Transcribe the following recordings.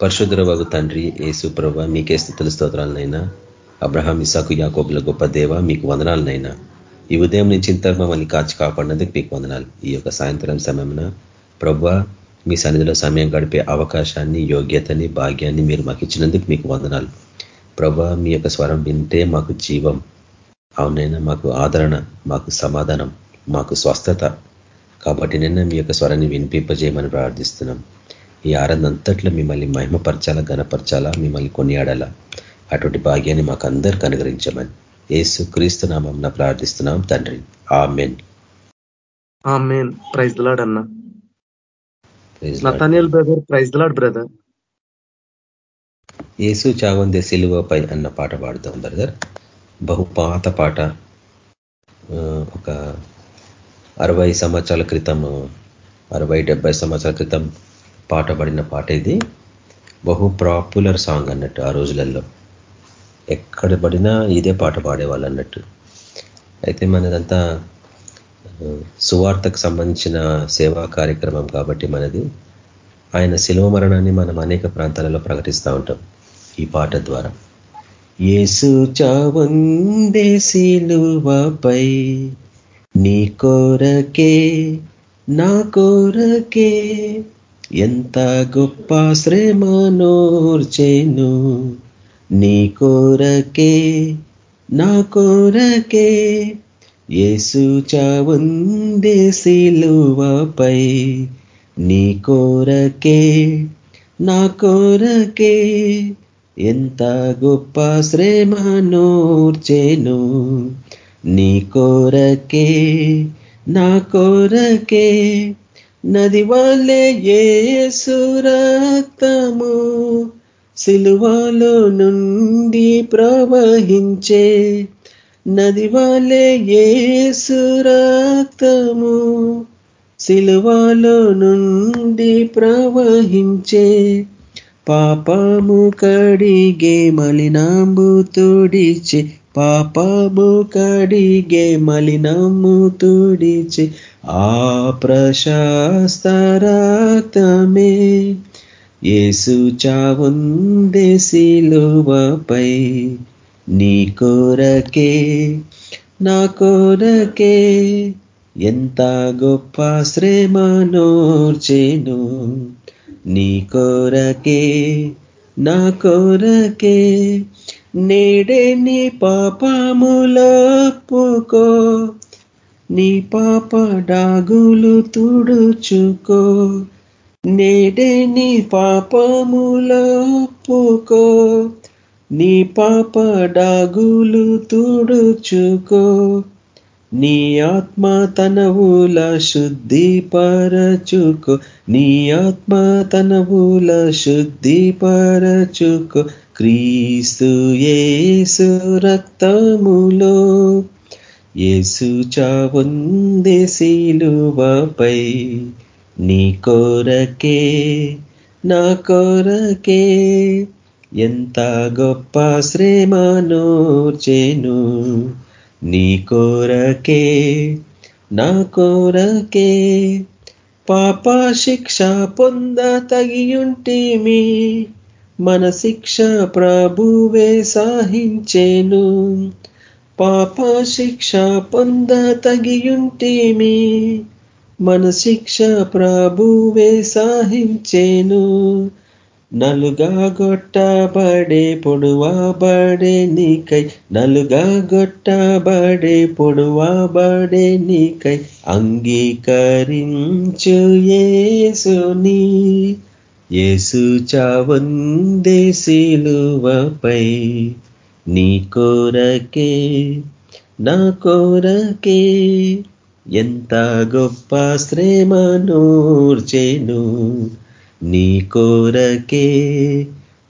పరిశుద్ధ వగు తండ్రి ఏసు ప్రభ మీకే స్థితుల స్తోత్రాలనైనా. అబ్రహాం ఇసాకు యాకోబుల గొప్ప దేవ మీకు వందనాలనైనా. ఈ ఉదయం నుంచి ఇంత మమ్మల్ని కాచి కాపాడినందుకు మీకు వందనాలు. ఈ యొక్క సాయంత్రం సమయమున ప్రభ మీ సన్నిధిలో సమయం గడిపే అవకాశాన్ని యోగ్యతని భాగ్యాన్ని మీరు మాకు ఇచ్చినందుకు మీకు వందనాలు. ప్రభ మీ యొక్క స్వరం వింటే మాకు జీవం. అవునైనా మాకు ఆదరణ మాకు సమాధానం మాకు స్వస్థత. కాబట్టి నిన్న మీ యొక్క స్వరాన్ని వినిపింపజేయమని ప్రార్థిస్తున్నాం. ఈ ఆరందంతట్లో మిమ్మల్ని మహిమపరచాలా గనపరచాలా మిమ్మల్ని కొనియాడాలా? అటువంటి భాగ్యాన్ని మాకు అందరికి అనుగ్రహించమని ఏసు క్రీస్తు నామం ప్రార్థిస్తున్నాం తండ్రి. ఆ మెన్ ప్రైజ్ లాడ్ అన్న. Nathaniel brother praise lord brother. Yesu చావందే సిలువపై అన్న పాట పాడుతాం బ్రదర్. బహు పాత పాట. ఒక అరవై సంవత్సరాల క్రితం అరవై డెబ్బై సంవత్సరాల క్రితం పాట పడిన పాట ఇది. బహు పాపులర్ సాంగ్ అన్నట్టు ఆ రోజులలో. ఎక్కడ పడినా ఇదే పాట పాడేవాళ్ళు అన్నట్టు. అయితే మనదంతా సువార్తకు సంబంధించిన సేవా కార్యక్రమం కాబట్టి మనది. ఆయన శిలువ మరణాన్ని మనం అనేక ప్రాంతాలలో ప్రకటిస్తూ ఉంటాం ఈ పాట ద్వారా. ఏసు చావందే సిలువపై నీ కోరకే నా కోరకే ఎంత గొప్ప శ్రమనోర్చేను నీ కోరకే నా కోరకే. ఏసు చావుందే సిలువపై నీ కోరకే నా కోరకే. ఎంత గొప్ప శ్రమనోర్చేను నీ కోరకే నా కోరకే. నది వాళ్ళే ఏసురక్తము సిలువలో నుండి ప్రవహించే నది వాళ్ళే ఏసురక్తము సిలువలో నుండి ప్రవహించే పాపము కడిగే మలినాంబు తోడిచే పాపము కడిగే మలినాము తుడిచి ఆ ప్రశాస్తరాక్తమే ఏసు చావుందే సిలువపై నీ కోరకే నా కోరకే ఎంత గొప్ప శ్రమ నోర్చేను. నీ కోరకే నా కోరకే నేడే నీ పాపములప్పుకో. నీ పాప డాగులు తుడుచుకో. నేడే నీ పాపములప్పుకో నీ పాప డాగులు తుడుచుకో. నీ ఆత్మ తనవుల శుద్ధిపరచుకో. నీ ఆత్మ తనవుల శుద్ధిపరచుకో. క్రీస్తు ఏసు రక్తములో ఏసు చావుందే నీ కోరకే నా కోరకే ఎంత గొప్ప శ్రేమనోర్చేను నీ కోరకే నా కోరకే పాప శిక్ష పొంద తగియుంటిమి మన శిక్ష ప్రభువే సాహించేను. పాప శిక్ష పొంద తగియుంటేమి? మన శిక్ష ప్రభువే సాహించేను నలుగా గొట్టబడే పొడువాబడే నీకై నలుగా గొట్టబడే పొడువాబడే నీకై అంగీకరించు ఏసుని ఏసు చావందే సిలువపై నీ కోరకే నా కోరకే ఎంత గొప్ప శ్రేమ నూర్చేను. నీ కోరకే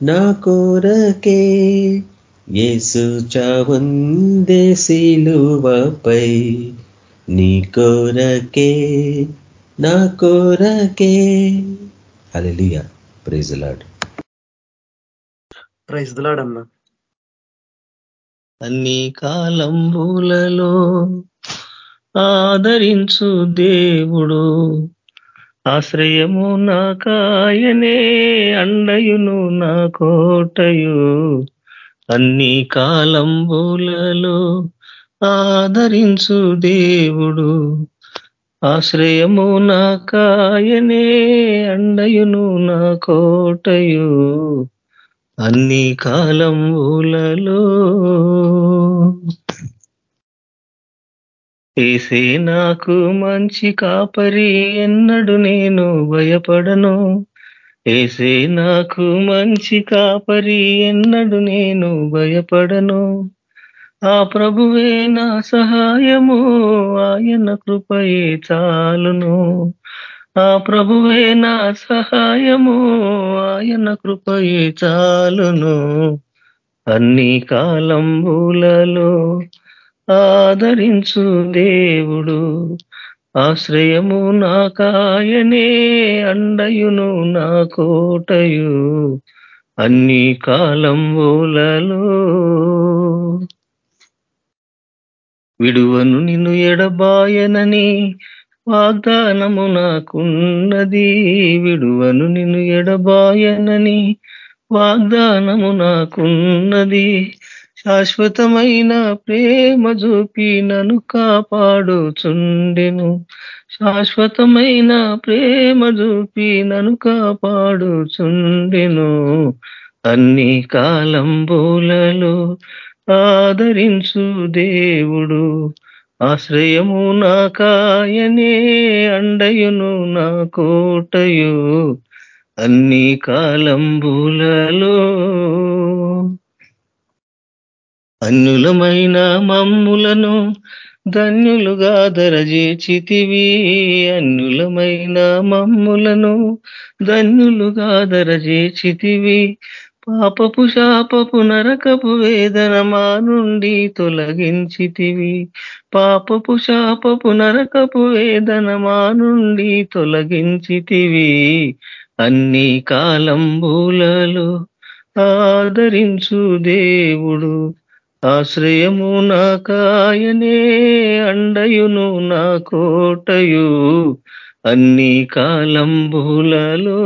నా కోరకే ఏసు చావందే సిలువపై. నీ కోరకే నా కోరకే. Hallelujah praise lord praise lord అన్నా. అన్ని కాలంబులలో ఆదరించు దేవుడు. ఆశ్రయము నా కాయనే అండయును నా కోటయు. అన్ని కాలంబులలో ఆదరించు దేవుడు. ఆశ్రయము నా కాయనే అండయును నా కోటయు. అన్ని కాలంబులలో ఏసే నాకు మంచి కాపరి ఎన్నడు నేను భయపడను. ఏసే నాకు మంచి కాపరి ఎన్నడు నేను భయపడను. ఆ ప్రభువే నా సహాయము ఆయన కృపయే చాలును. ఆ ప్రభువే నా సహాయము ఆయన కృపయే చాలును. అన్ని కాలంబులలో ఆదరించు దేవుడు ఆశ్రయము నా కాయనే అండయును నా కోటయు. అన్ని కాలంబులలో విడువను నిన్ను ఎడబాయనని వాగ్దానము నాకున్నది విడువను నిన్ను ఎడబాయనని. వాగ్దానము నాకున్నది శాశ్వతమైన ప్రేమ చూపి నన్ను కాపాడుచుండెను. శాశ్వతమైన ప్రేమ చూపి నన్ను కాపాడుచుండెను. అన్ని కాలంబులలో ఆదరించు దేవుడు. ఆశ్రయము నా కాయనే అండయును నా కోటయు అన్ని కాలంబులలో. అన్యులమైన మమ్ములను ధన్యులుగా దరజేచితివి. అన్యులమైన మమ్ములను ధన్యులుగా దరజేచితివి. పాపపు శాపపు నరకపు వేదన మా నుండి తొలగించితివి. పాపపు శాపపు నరకపు వేదన మా నుండి తొలగించితివి. అన్ని కాలంబూలలో ఆదరించు దేవుడు. ఆశ్రయము నా కాయనే అండయును నా కోటయు. అన్ని కాలంబూలలో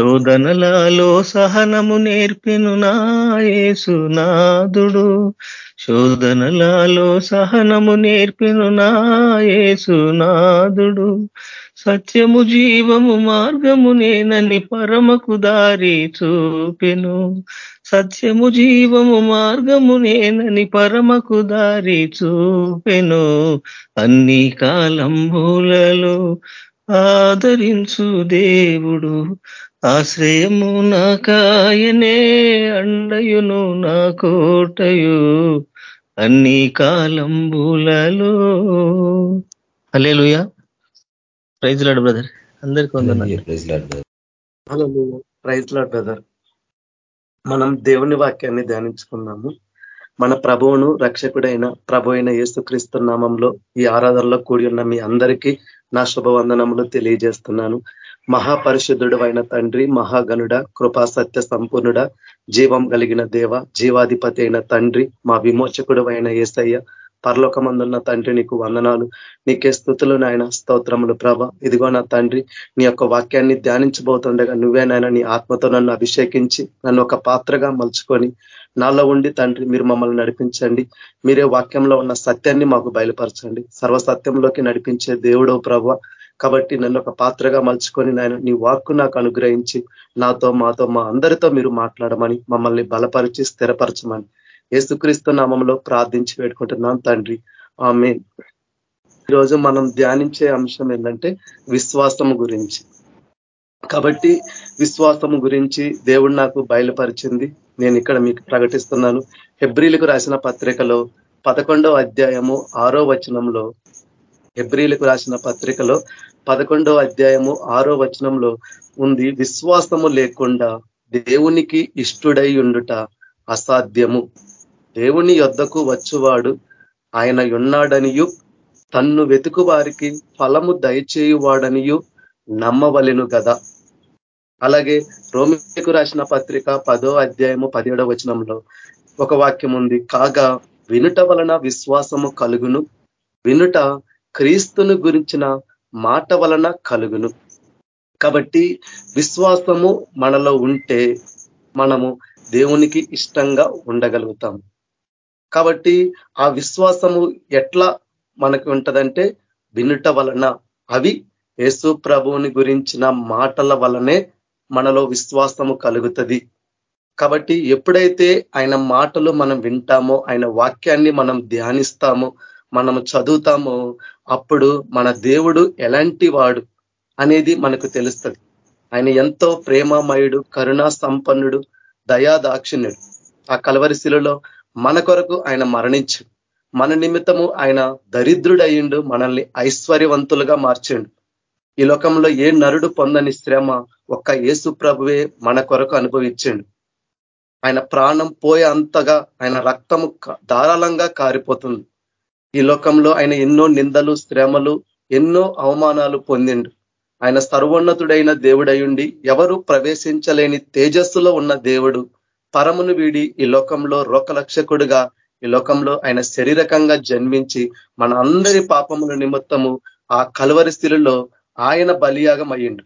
శోధనలలో సహనము నేర్పెను నాయసునాదుడు శోధనలలో సహనము నేర్పెను నాయసునాదుడు సత్యము జీవము మార్గము నేనని పరమకు దారి చూపెను. సత్యము జీవము మార్గము నేనని పరమకు దారి చూపెను. అన్ని కాలంబులలో ఆదరించు దేవుడు. ఆశ్రయము నా కాయనే అండయును నా కోటయు అన్ని కాలంబులలో. Hallelujah praise lord brother. అందరికీ ప్రైజ్ లాడ్ బ్రదర్ మనం దేవుని వాక్యాన్ని ధ్యానించుకున్నాము మన ప్రభువును రక్షకుడైన ప్రభు అయిన యేసుక్రీస్తు నామంలో ఈ ఆరాధనలో కూడి ఉన్న మీ అందరికీ నా శుభవందనములు తెలియజేస్తున్నాను. మహాపరిశుద్ధుడు అయిన తండ్రి మహాగనుడ కృపా సత్య సంపూర్ణుడ జీవం కలిగిన దేవ జీవాధిపతి అయిన తండ్రి మా విమోచకుడు అయిన ఏసయ్య పరలోకమందున్న తండ్రి నీకు వందనాలు. నీకే స్థుతులు నాయన స్తోత్రములు ప్రభ. ఇదిగో నా తండ్రి నీ యొక్క వాక్యాన్ని ధ్యానించబోతుండగా నువ్వే నాయన నీ ఆత్మతో నన్ను అభిషేకించి నన్ను ఒక పాత్రగా మలుచుకొని నాలో ఉండి తండ్రి మీరు మమ్మల్ని నడిపించండి. మీరే వాక్యంలో ఉన్న సత్యాన్ని మాకు బయలుపరచండి. సర్వసత్యంలోకి నడిపించే దేవుడో ప్రభ. కాబట్టి నన్ను ఒక పాత్రగా మలుచుకొని నాయన నీ వాక్కు నాకు అనుగ్రహించి నాతో మాతో మా అందరితో మీరు మాట్లాడమని మమ్మల్ని బలపరిచి స్థిరపరచమని. ఏసుక్రీస్తు నామంలో ప్రార్థించి పెట్టుకుంటున్నాం తండ్రి. ఆమె ఈరోజు మనం ధ్యానించే అంశం ఏంటంటే విశ్వాసము గురించి. కాబట్టి విశ్వాసము గురించి దేవుడు నాకు బయలుపరిచింది. నేను ఇక్కడ మీకు ప్రకటిస్తున్నాను. హెబ్రిలకు రాసిన పత్రికలో పదకొండవ అధ్యాయము ఆరో వచనంలో హెబ్రిలకు రాసిన పత్రికలో పదకొండవ అధ్యాయము ఆరో వచనంలో ఉంది విశ్వాసము లేకుండా దేవునికి ఇష్టుడై ఉండుట అసాధ్యము. దేవుని యొద్దకు వచ్చువాడు ఆయన ఉన్నాడనియు తన్ను వెతుకు వారికి ఫలము దయచేయువాడనియు నమ్మవలెను కదా అలాగే రోమికు రాసిన పత్రిక పదో అధ్యాయము పదిహేడవ వచనంలో ఒక వాక్యం ఉంది కాగా వినుట వలన విశ్వాసము కలుగును వినుట క్రీస్తును గురించిన మాట వలన కలుగును. కాబట్టి విశ్వాసము మనలో ఉంటే మనము దేవునికి ఇష్టంగా ఉండగలుగుతాం. కాబట్టి ఆ విశ్వాసము ఎట్లా మనకి ఉంటదంటే వినుట వలన. అవి యేసు ప్రభువుని గురించిన మాటల వలనే మనలో విశ్వాసము కలుగుతుంది. కాబట్టి ఎప్పుడైతే ఆయన మాటలు మనం వింటామో ఆయన వాక్యాన్ని మనం ధ్యానిస్తామో మనం చదువుతామో అప్పుడు మన దేవుడు ఎలాంటి వాడు అనేది మనకు తెలుస్తుంది. ఆయన ఎంతో ప్రేమమయుడు కరుణా సంపన్నుడు దయాదాక్షిణ్యుడు ఆ కలవరిశిలలో మన కొరకు ఆయన మరణించు. మన నిమిత్తము ఆయన దరిద్రుడయ్యిండు మనల్ని ఐశ్వర్యవంతులుగా మార్చిండు. ఈ లోకంలో ఏ నరుడు పొందని శ్రమ ఒక్క యేసు ప్రభువే మన కొరకు అనుభవించిండు. ఆయన ప్రాణం పోయే అంతగా ఆయన రక్తము ధారాళంగా కారిపోతుంది. ఈ లోకంలో ఆయన ఎన్నో నిందలు శ్రమలు ఎన్నో అవమానాలు పొందిండు. ఆయన సర్వోన్నతుడైన దేవుడయుండి ఎవరు ప్రవేశించలేని తేజస్సులో ఉన్న దేవుడు. పరమును వీడి ఈ లోకంలో రోకలక్షకుడుగా ఈ లోకంలో ఆయన శరీరకంగా జన్మించి మన అందరి పాపముల నిమిత్తము ఆ కలువరి స్థితిలో ఆయన బలియాగం అయ్యిండు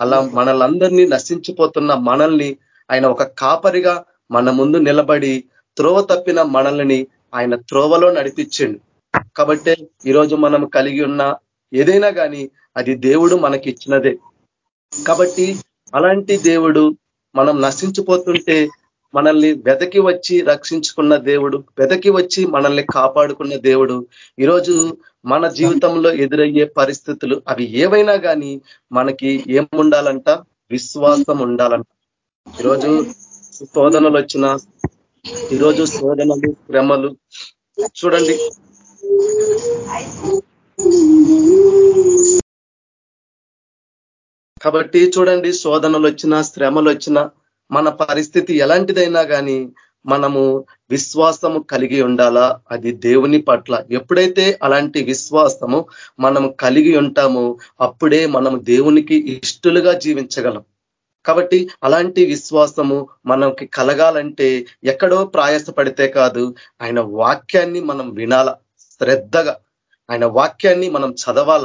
అలా మనలందరినీ నశించిపోతున్న మనల్ని ఆయన ఒక కాపరిగా మన ముందు నిలబడి త్రోవ తప్పిన మనల్ని ఆయన త్రోవలో నడిపించిండు. కాబట్టి ఈరోజు మనం కలిగి ఉన్న ఏదైనా కానీ అది దేవుడు మనకి ఇచ్చినదే కాబట్టి అలాంటి దేవుడు మనం నశించిపోతుంటే మనల్ని వెదకి వచ్చి రక్షించుకున్న దేవుడు వెదకి వచ్చి మనల్ని కాపాడుకున్న దేవుడు ఈరోజు మన జీవితంలో ఎదురయ్యే పరిస్థితులు అవి ఏవైనా కానీ మనకి ఏముండాలంట? విశ్వాసం ఉండాలంట. ఈరోజు శోధనలు వచ్చిన ఈరోజు శోధనలు శ్రమలు చూడండి. కాబట్టి చూడండి శోధనలు వచ్చినా శ్రమలు వచ్చినా మన పరిస్థితి ఎలాంటిదైనా కానీ మనము విశ్వాసము కలిగి ఉండాలా? అది దేవుని పట్ల. ఎప్పుడైతే అలాంటి విశ్వాసము మనం కలిగి ఉంటామో అప్పుడే మనం దేవునికి ఇష్టలుగా జీవించగలం. కాబట్టి అలాంటి విశ్వాసము మనకి కలగాలంటే ఎక్కడో ప్రయాసపడితే కాదు ఆయన వాక్యాన్ని మనం వినాల? శ్రద్ధగా ఆయన వాక్యాన్ని మనం చదవాల.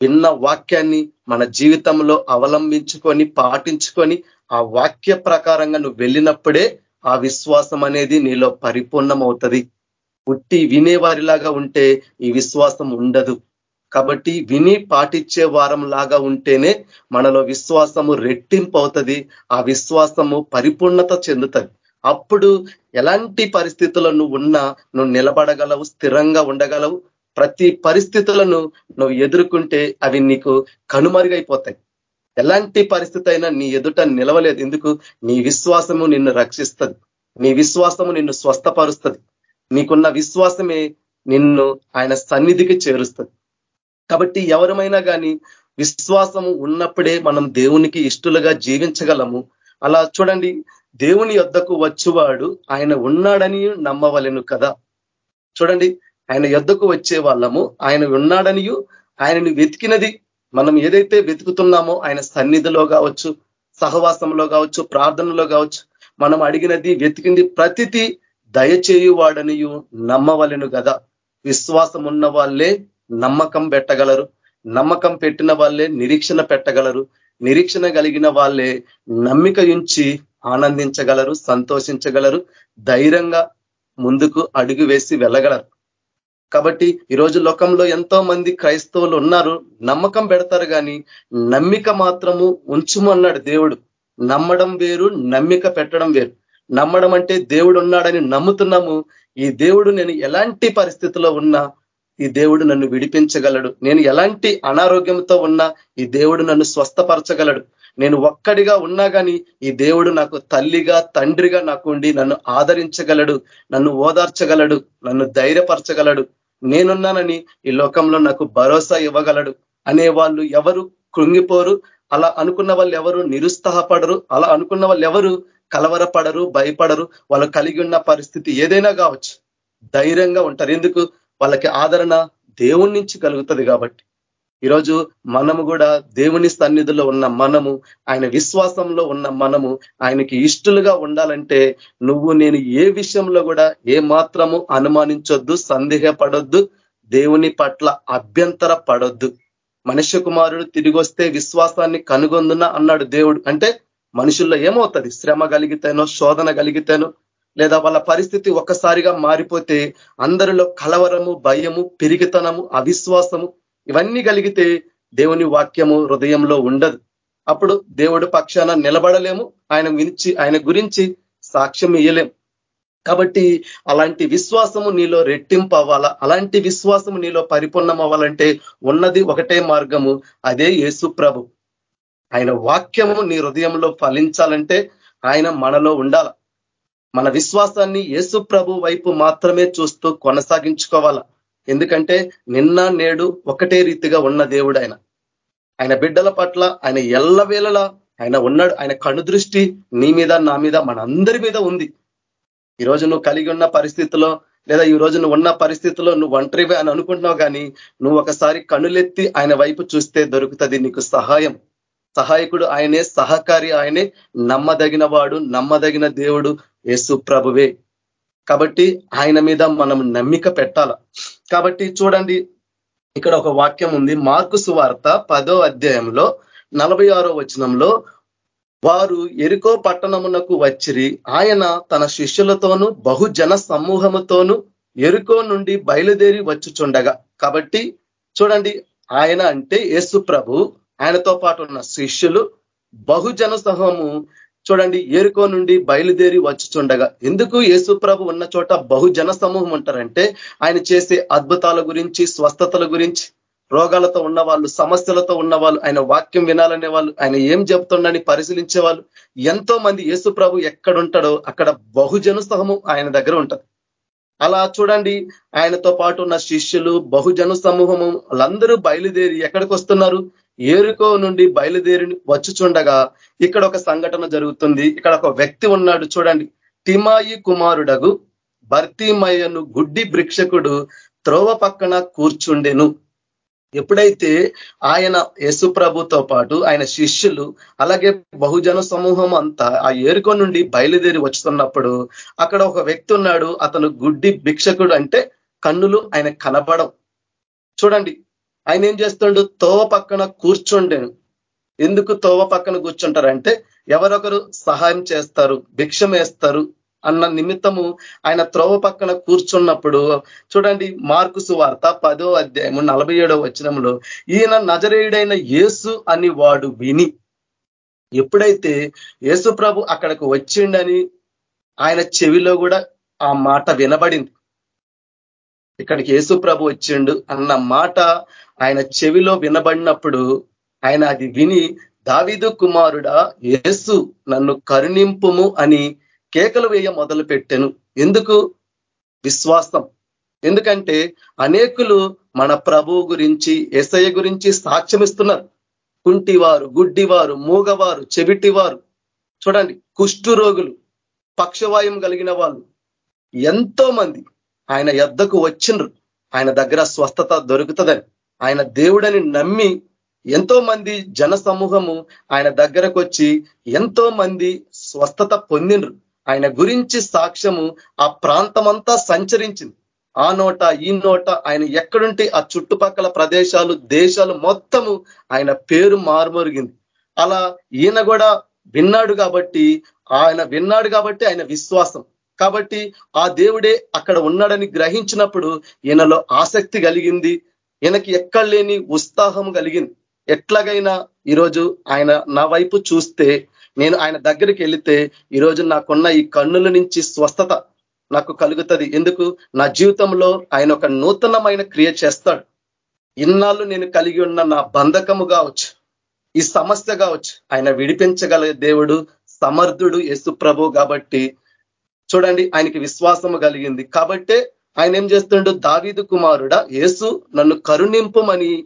విన్న వాక్యాన్ని మన జీవితంలో అవలంబించుకొని పాటించుకొని ఆ వాక్య ప్రకారంగా నువ్వు వెళ్ళినప్పుడే ఆ విశ్వాసం అనేది నీలో పరిపూర్ణం అవుతుంది పుట్టి వినేవారిలాగా ఉంటే ఈ విశ్వాసం ఉండదు. కాబట్టి విని పాటించే వారం లాగా ఉంటేనే మనలో విశ్వాసము రెట్టింపు అవుతుంది ఆ విశ్వాసము పరిపూర్ణత చెందుతుంది. అప్పుడు ఎలాంటి పరిస్థితుల్లో నువ్వు ఉన్నా నువ్వు నిలబడగలవు స్థిరంగా ఉండగలవు. ప్రతి పరిస్థితులను నువ్వు ఎదుర్కొంటే అవి నీకు కనుమరుగైపోతాయి. ఎలాంటి పరిస్థితి అయినా నీ ఎదుట నిలవలేదు. ఎందుకు? నీ విశ్వాసము నిన్ను రక్షిస్తుంది. నీ విశ్వాసము నిన్ను స్వస్థపరుస్తుంది. నీకున్న విశ్వాసమే నిన్ను ఆయన సన్నిధికి చేరుస్తుంది. కాబట్టి ఎవరమైనా కానీ విశ్వాసము ఉన్నప్పుడే మనం దేవునికి ఇష్టలుగా జీవించగలము. అలా చూడండి దేవుని యొద్దకు వచ్చువాడు ఆయన ఉన్నాడని నమ్మవలెను కదా. చూడండి ఆయన యొద్దకు వచ్చే వాళ్ళము ఆయన ఉన్నాడనియు ఆయనను వెతికినది మనం ఏదైతే వెతుకుతున్నామో ఆయన సన్నిధిలో కావచ్చు సహవాసంలో కావచ్చు ప్రార్థనలో కావచ్చు మనం అడిగినది వెతికింది ప్రతిదీ దయచేయువాడనియు నమ్మవలెను కదా. విశ్వాసం ఉన్న వాళ్ళే నమ్మకం పెట్టగలరు నమ్మకం పెట్టిన వాళ్ళే నిరీక్షణ పెట్టగలరు నిరీక్షణ కలిగిన వాళ్ళే నమ్మిక ఉంచి ఆనందించగలరు సంతోషించగలరు ధైర్యంగా ముందుకు అడుగు వేసి వెళ్ళగలరు. కాబట్టి ఈరోజు లోకంలో ఎంతో మంది క్రైస్తవులు ఉన్నారు. నమ్మకం పెడతారు కానీ నమ్మిక మాత్రము ఉంచుమన్నాడు దేవుడు. నమ్మడం వేరు నమ్మిక పెట్టడం వేరు. నమ్మడం అంటే దేవుడు ఉన్నాడని నమ్ముతున్నాము. ఈ దేవుడు నేను ఎలాంటి పరిస్థితిలో ఉన్నా ఈ దేవుడు నన్ను విడిపించగలడు. నేను ఎలాంటి అనారోగ్యంతో ఉన్నా ఈ దేవుడు నన్ను స్వస్థపరచగలడు. నేను ఒక్కడిగా ఉన్నా కానీ ఈ దేవుడు నాకు తల్లిగా తండ్రిగా నాకు ఉండి నన్ను ఆదరించగలడు నన్ను ఓదార్చగలడు నన్ను ధైర్యపరచగలడు. నేనున్నానని ఈ లోకంలో నాకు భరోసా ఇవ్వగలడు. అనే వాళ్ళు ఎవరు కృంగిపోరు అలా అనుకున్న వాళ్ళు ఎవరు నిరుత్సాహపడరు అలా అనుకున్న వాళ్ళు ఎవరు కలవరపడరు భయపడరు. వాళ్ళు కలిగి ఉన్న పరిస్థితి ఏదైనా కావచ్చు ధైర్యంగా ఉంటారు. ఎందుకు? వాళ్ళకి ఆదరణ దేవుడి నుంచి కలుగుతుంది కాబట్టి. ఈరోజు మనము కూడా దేవుని సన్నిధిలో ఉన్న మనము ఆయన విశ్వాసంలో ఉన్న మనము ఆయనకి ఇష్టలుగా ఉండాలంటే నువ్వు నేను ఏ విషయంలో కూడా ఏ మాత్రము అనుమానించొద్దు సందేహపడొద్దు దేవుని పట్ల అభ్యంతర పడొద్దు మనుష్య కుమారుడు తిరిగి వస్తే విశ్వాసాన్ని కనుగొందున అన్నాడు దేవుడు. అంటే మనుషుల్లో ఏమవుతుంది? శ్రమ కలిగితేనో శోధన కలిగితేనో లేదా వాళ్ళ పరిస్థితి ఒక్కసారిగా మారిపోతే అందరిలో కలవరము భయము పెరిగితనము అవిశ్వాసము ఇవన్నీ కలిగితే దేవుని వాక్యము హృదయంలో ఉండదు. అప్పుడు దేవుడు పక్షాన నిలబడలేము. ఆయన గురించి ఆయన గురించి సాక్ష్యం ఇయ్యలేం. కాబట్టి అలాంటి విశ్వాసము నీలో రెట్టింపు అవ్వాలా? అలాంటి విశ్వాసము నీలో పరిపూర్ణం అవ్వాలంటే ఉన్నది ఒకటే మార్గము అదే యేసు ప్రభు. ఆయన వాక్యము నీ హృదయంలో ఫలించాలంటే ఆయన మనలో ఉండాల? మన విశ్వాసాన్ని యేసు ప్రభు వైపు మాత్రమే చూస్తూ కొనసాగించుకోవాలా? ఎందుకంటే నిన్న నేడు ఒకటే రీతిగా ఉన్న దేవుడు ఆయన. ఆయన బిడ్డల పట్ల ఆయన ఎల్లవేళలా ఆయన ఉన్నాడు. ఆయన కనుదృష్టి నీ మీద నా మీద మన అందరి మీద ఉంది. ఈరోజు నువ్వు కలిగి ఉన్న పరిస్థితిలో లేదా ఈ రోజు నువ్వు ఉన్న పరిస్థితిలో నువ్వు ఒంటరివే అని అనుకుంటున్నావు కానీ నువ్వు ఒకసారి కనులెత్తి ఆయన వైపు చూస్తే దొరుకుతుంది నీకు సహాయం. సహాయకుడు ఆయనే సహకారి ఆయనే నమ్మదగిన వాడు నమ్మదగిన దేవుడు యేసు ప్రభువే. కాబట్టి ఆయన మీద మనం నమ్మిక పెట్టాల? కాబట్టి చూడండి ఇక్కడ ఒక వాక్యం ఉంది. మార్కు సువార్త పదో అధ్యాయంలో నలభై ఆరో వచనంలో వారు ఎరుకో పట్టణమునకు వచ్చిరి. ఆయన తన శిష్యులతోనూ బహుజన సమూహముతోనూ ఎరుకో నుండి బయలుదేరి వచ్చుచుండగా. కాబట్టి చూడండి ఆయన అంటే యేసు ప్రభు. ఆయనతో పాటు ఉన్న శిష్యులు బహుజన సమూహము చూడండి ఏరుకో నుండి బయలుదేరి వచ్చుచుండగా. ఎందుకు యేసుప్రభు ఉన్న చోట బహుజన సమూహం ఉంటారంటే ఆయన చేసే అద్భుతాల గురించి స్వస్థతల గురించి రోగాలతో ఉన్న వాళ్ళు సమస్యలతో ఉన్న వాళ్ళు ఆయన వాక్యం వినాలనే వాళ్ళు ఆయన ఏం చెప్తుండని పరిశీలించే వాళ్ళు ఎంతో మంది యేసు ప్రభు ఎక్కడుంటాడో అక్కడ బహుజన సమూహం ఆయన దగ్గర ఉంటుంది. అలా చూడండి ఆయనతో పాటు ఉన్న శిష్యులు బహుజన సమూహము వాళ్ళందరూ బయలుదేరి ఎక్కడికి వస్తున్నారు ఏరుకో నుండి బయలుదేరి వచ్చుచుండగా ఇక్కడ ఒక సంఘటన జరుగుతుంది. ఇక్కడ ఒక వ్యక్తి ఉన్నాడు చూడండి. తిమాయి కుమారుడగు భర్తీమయ్యను గుడ్డి భిక్షకుడు త్రోవ పక్కన కూర్చుండెను. ఎప్పుడైతే ఆయన ప్రభుతో పాటు ఆయన శిష్యులు అలాగే బహుజన సమూహం అంతా ఆ ఏరుకో నుండి బయలుదేరి వస్తున్నప్పుడు అక్కడ ఒక వ్యక్తి ఉన్నాడు. అతను గుడ్డి భిక్షకుడు అంటే కన్నులు ఆయన కనపడం చూడండి. ఆయన ఏం చేస్తుండు? తోవ పక్కన కూర్చుండేను ఎందుకు తోవ పక్కన కూర్చుంటారంటే ఎవరొకరు సహాయం చేస్తారు భిక్షం వేస్తారు అన్న నిమిత్తము ఆయన త్రోవ పక్కన కూర్చున్నప్పుడు చూడండి మార్కు సువార్త పదో అధ్యాయము నలభై ఏడో వచనంలో ఈయన నజరేయుడైన యేసు అని వాడు విని ఎప్పుడైతే యేసు ప్రభు అక్కడికి వచ్చిండని ఆయన చెవిలో కూడా ఆ మాట వినబడింది. ఇక్కడికి యేసు ప్రభు వచ్చిండు అన్న మాట ఆయన చెవిలో వినబడినప్పుడు ఆయన అది విని దావిదు కుమారుడా యేసు నన్ను కరుణింపుము అని కేకలు వేయ మొదలు పెట్టాను ఎందుకు? విశ్వాసం. ఎందుకంటే అనేకులు మన ప్రభువు గురించి ఎసయ గురించి సాక్ష్యమిస్తున్నారు. కుంటివారు గుడ్డివారు మూగవారు చెవిటివారు. చూడండి కుష్ఠు రోగులు పక్షవాయం కలిగిన వాళ్ళు ఎంతో మంది ఆయన ఎద్దకు వచ్చిండ్రు. ఆయన దగ్గర స్వస్థత దొరుకుతుందని. ఆయన దేవుడని నమ్మి ఎంతో మంది జన సమూహము ఆయన దగ్గరకు వచ్చి ఎంతో మంది స్వస్థత పొందిండ్రు. ఆయన గురించి సాక్ష్యము ఆ ప్రాంతమంతా సంచరించింది. ఆ నోట ఈ నోట ఆయన ఎక్కడుంటే ఆ చుట్టుపక్కల ప్రదేశాలు దేశాలు మొత్తము ఆయన పేరు మారుమొరిగింది. అలా ఈయన కూడా విన్నాడు కాబట్టి ఆయన విన్నాడు కాబట్టి ఆయన విశ్వాసం. కాబట్టి ఆ దేవుడే అక్కడ ఉన్నాడని గ్రహించినప్పుడు ఈయనలో ఆసక్తి కలిగింది. ఈయనకి ఎక్కడ లేని ఉత్సాహం కలిగింది. ఎట్లాగైనా ఈరోజు ఆయన నా వైపు చూస్తే నేను ఆయన దగ్గరికి వెళితే ఈరోజు నాకున్న ఈ కన్నుల నుంచి స్వస్థత నాకు కలుగుతుంది. ఎందుకు? నా జీవితంలో ఆయన ఒక నూతనమైన క్రియ చేస్తాడు. ఇన్నాళ్ళు నేను కలిగి ఉన్న నా బంధకము కావచ్చు ఈ సమస్య కావచ్చు ఆయన విడిపించగల దేవుడు సమర్థుడు యేసు ప్రభు కాబట్టి చూడండి ఆయనకి విశ్వాసము కలిగింది. కాబట్టే ఆయన ఏం చేస్తుండో? దావీదు కుమారుడ యేసు నన్ను కరుణింపుమని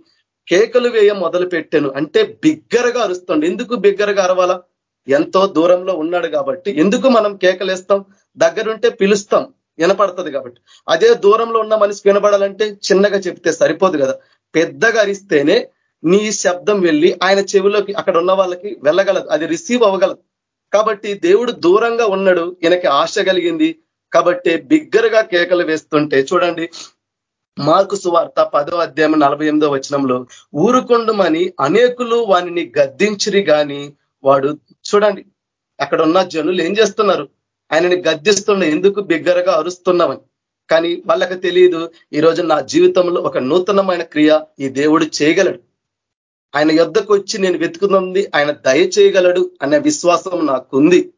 కేకలు వేయ మొదలు పెట్టాను అంటే బిగ్గరగా అరుస్తుండు. ఎందుకు బిగ్గరగా అరవాలా? ఎంతో దూరంలో ఉన్నాడు కాబట్టి. ఎందుకు మనం కేకలేస్తాం? దగ్గరుంటే పిలుస్తాం. వినపడుతుంది కాబట్టి. అదే దూరంలో ఉన్న మనిషి వినపడాలంటే చిన్నగా చెప్తే సరిపోదు కదా. పెద్దగా అరిస్తేనే నీ శబ్దం వెళ్ళి ఆయన చెవిలోకి అక్కడ ఉన్న వాళ్ళకి వెళ్ళగలదు. అది రిసీవ్ అవ్వగలదు. కాబట్టి దేవుడు దూరంగా ఉన్నాడు ఈయనకి ఆశ కలిగింది. కాబట్టి బిగ్గరగా కేకలు వేస్తుంటే చూడండి మార్కు సువార్త పదో అధ్యాయం నలభై ఎనిమిదో వచనంలో ఊరుకొండమని అనేకులు వానిని గద్దించిరి గాని వాడు చూడండి అక్కడ ఉన్న జనులు ఏం చేస్తున్నారు? ఆయనని గద్దిస్తున్న ఎందుకు బిగ్గరగా అరుస్తున్నామని కానీ వాళ్ళకి తెలియదు ఈరోజు నా జీవితంలో ఒక నూతనమైన క్రియ ఈ దేవుడు చేయగలడు. ఆయన యుద్ధకు వచ్చి నేను వెతుకుతుంది ఆయన దయ చేయగలడు అనే విశ్వాసం నాకుంది.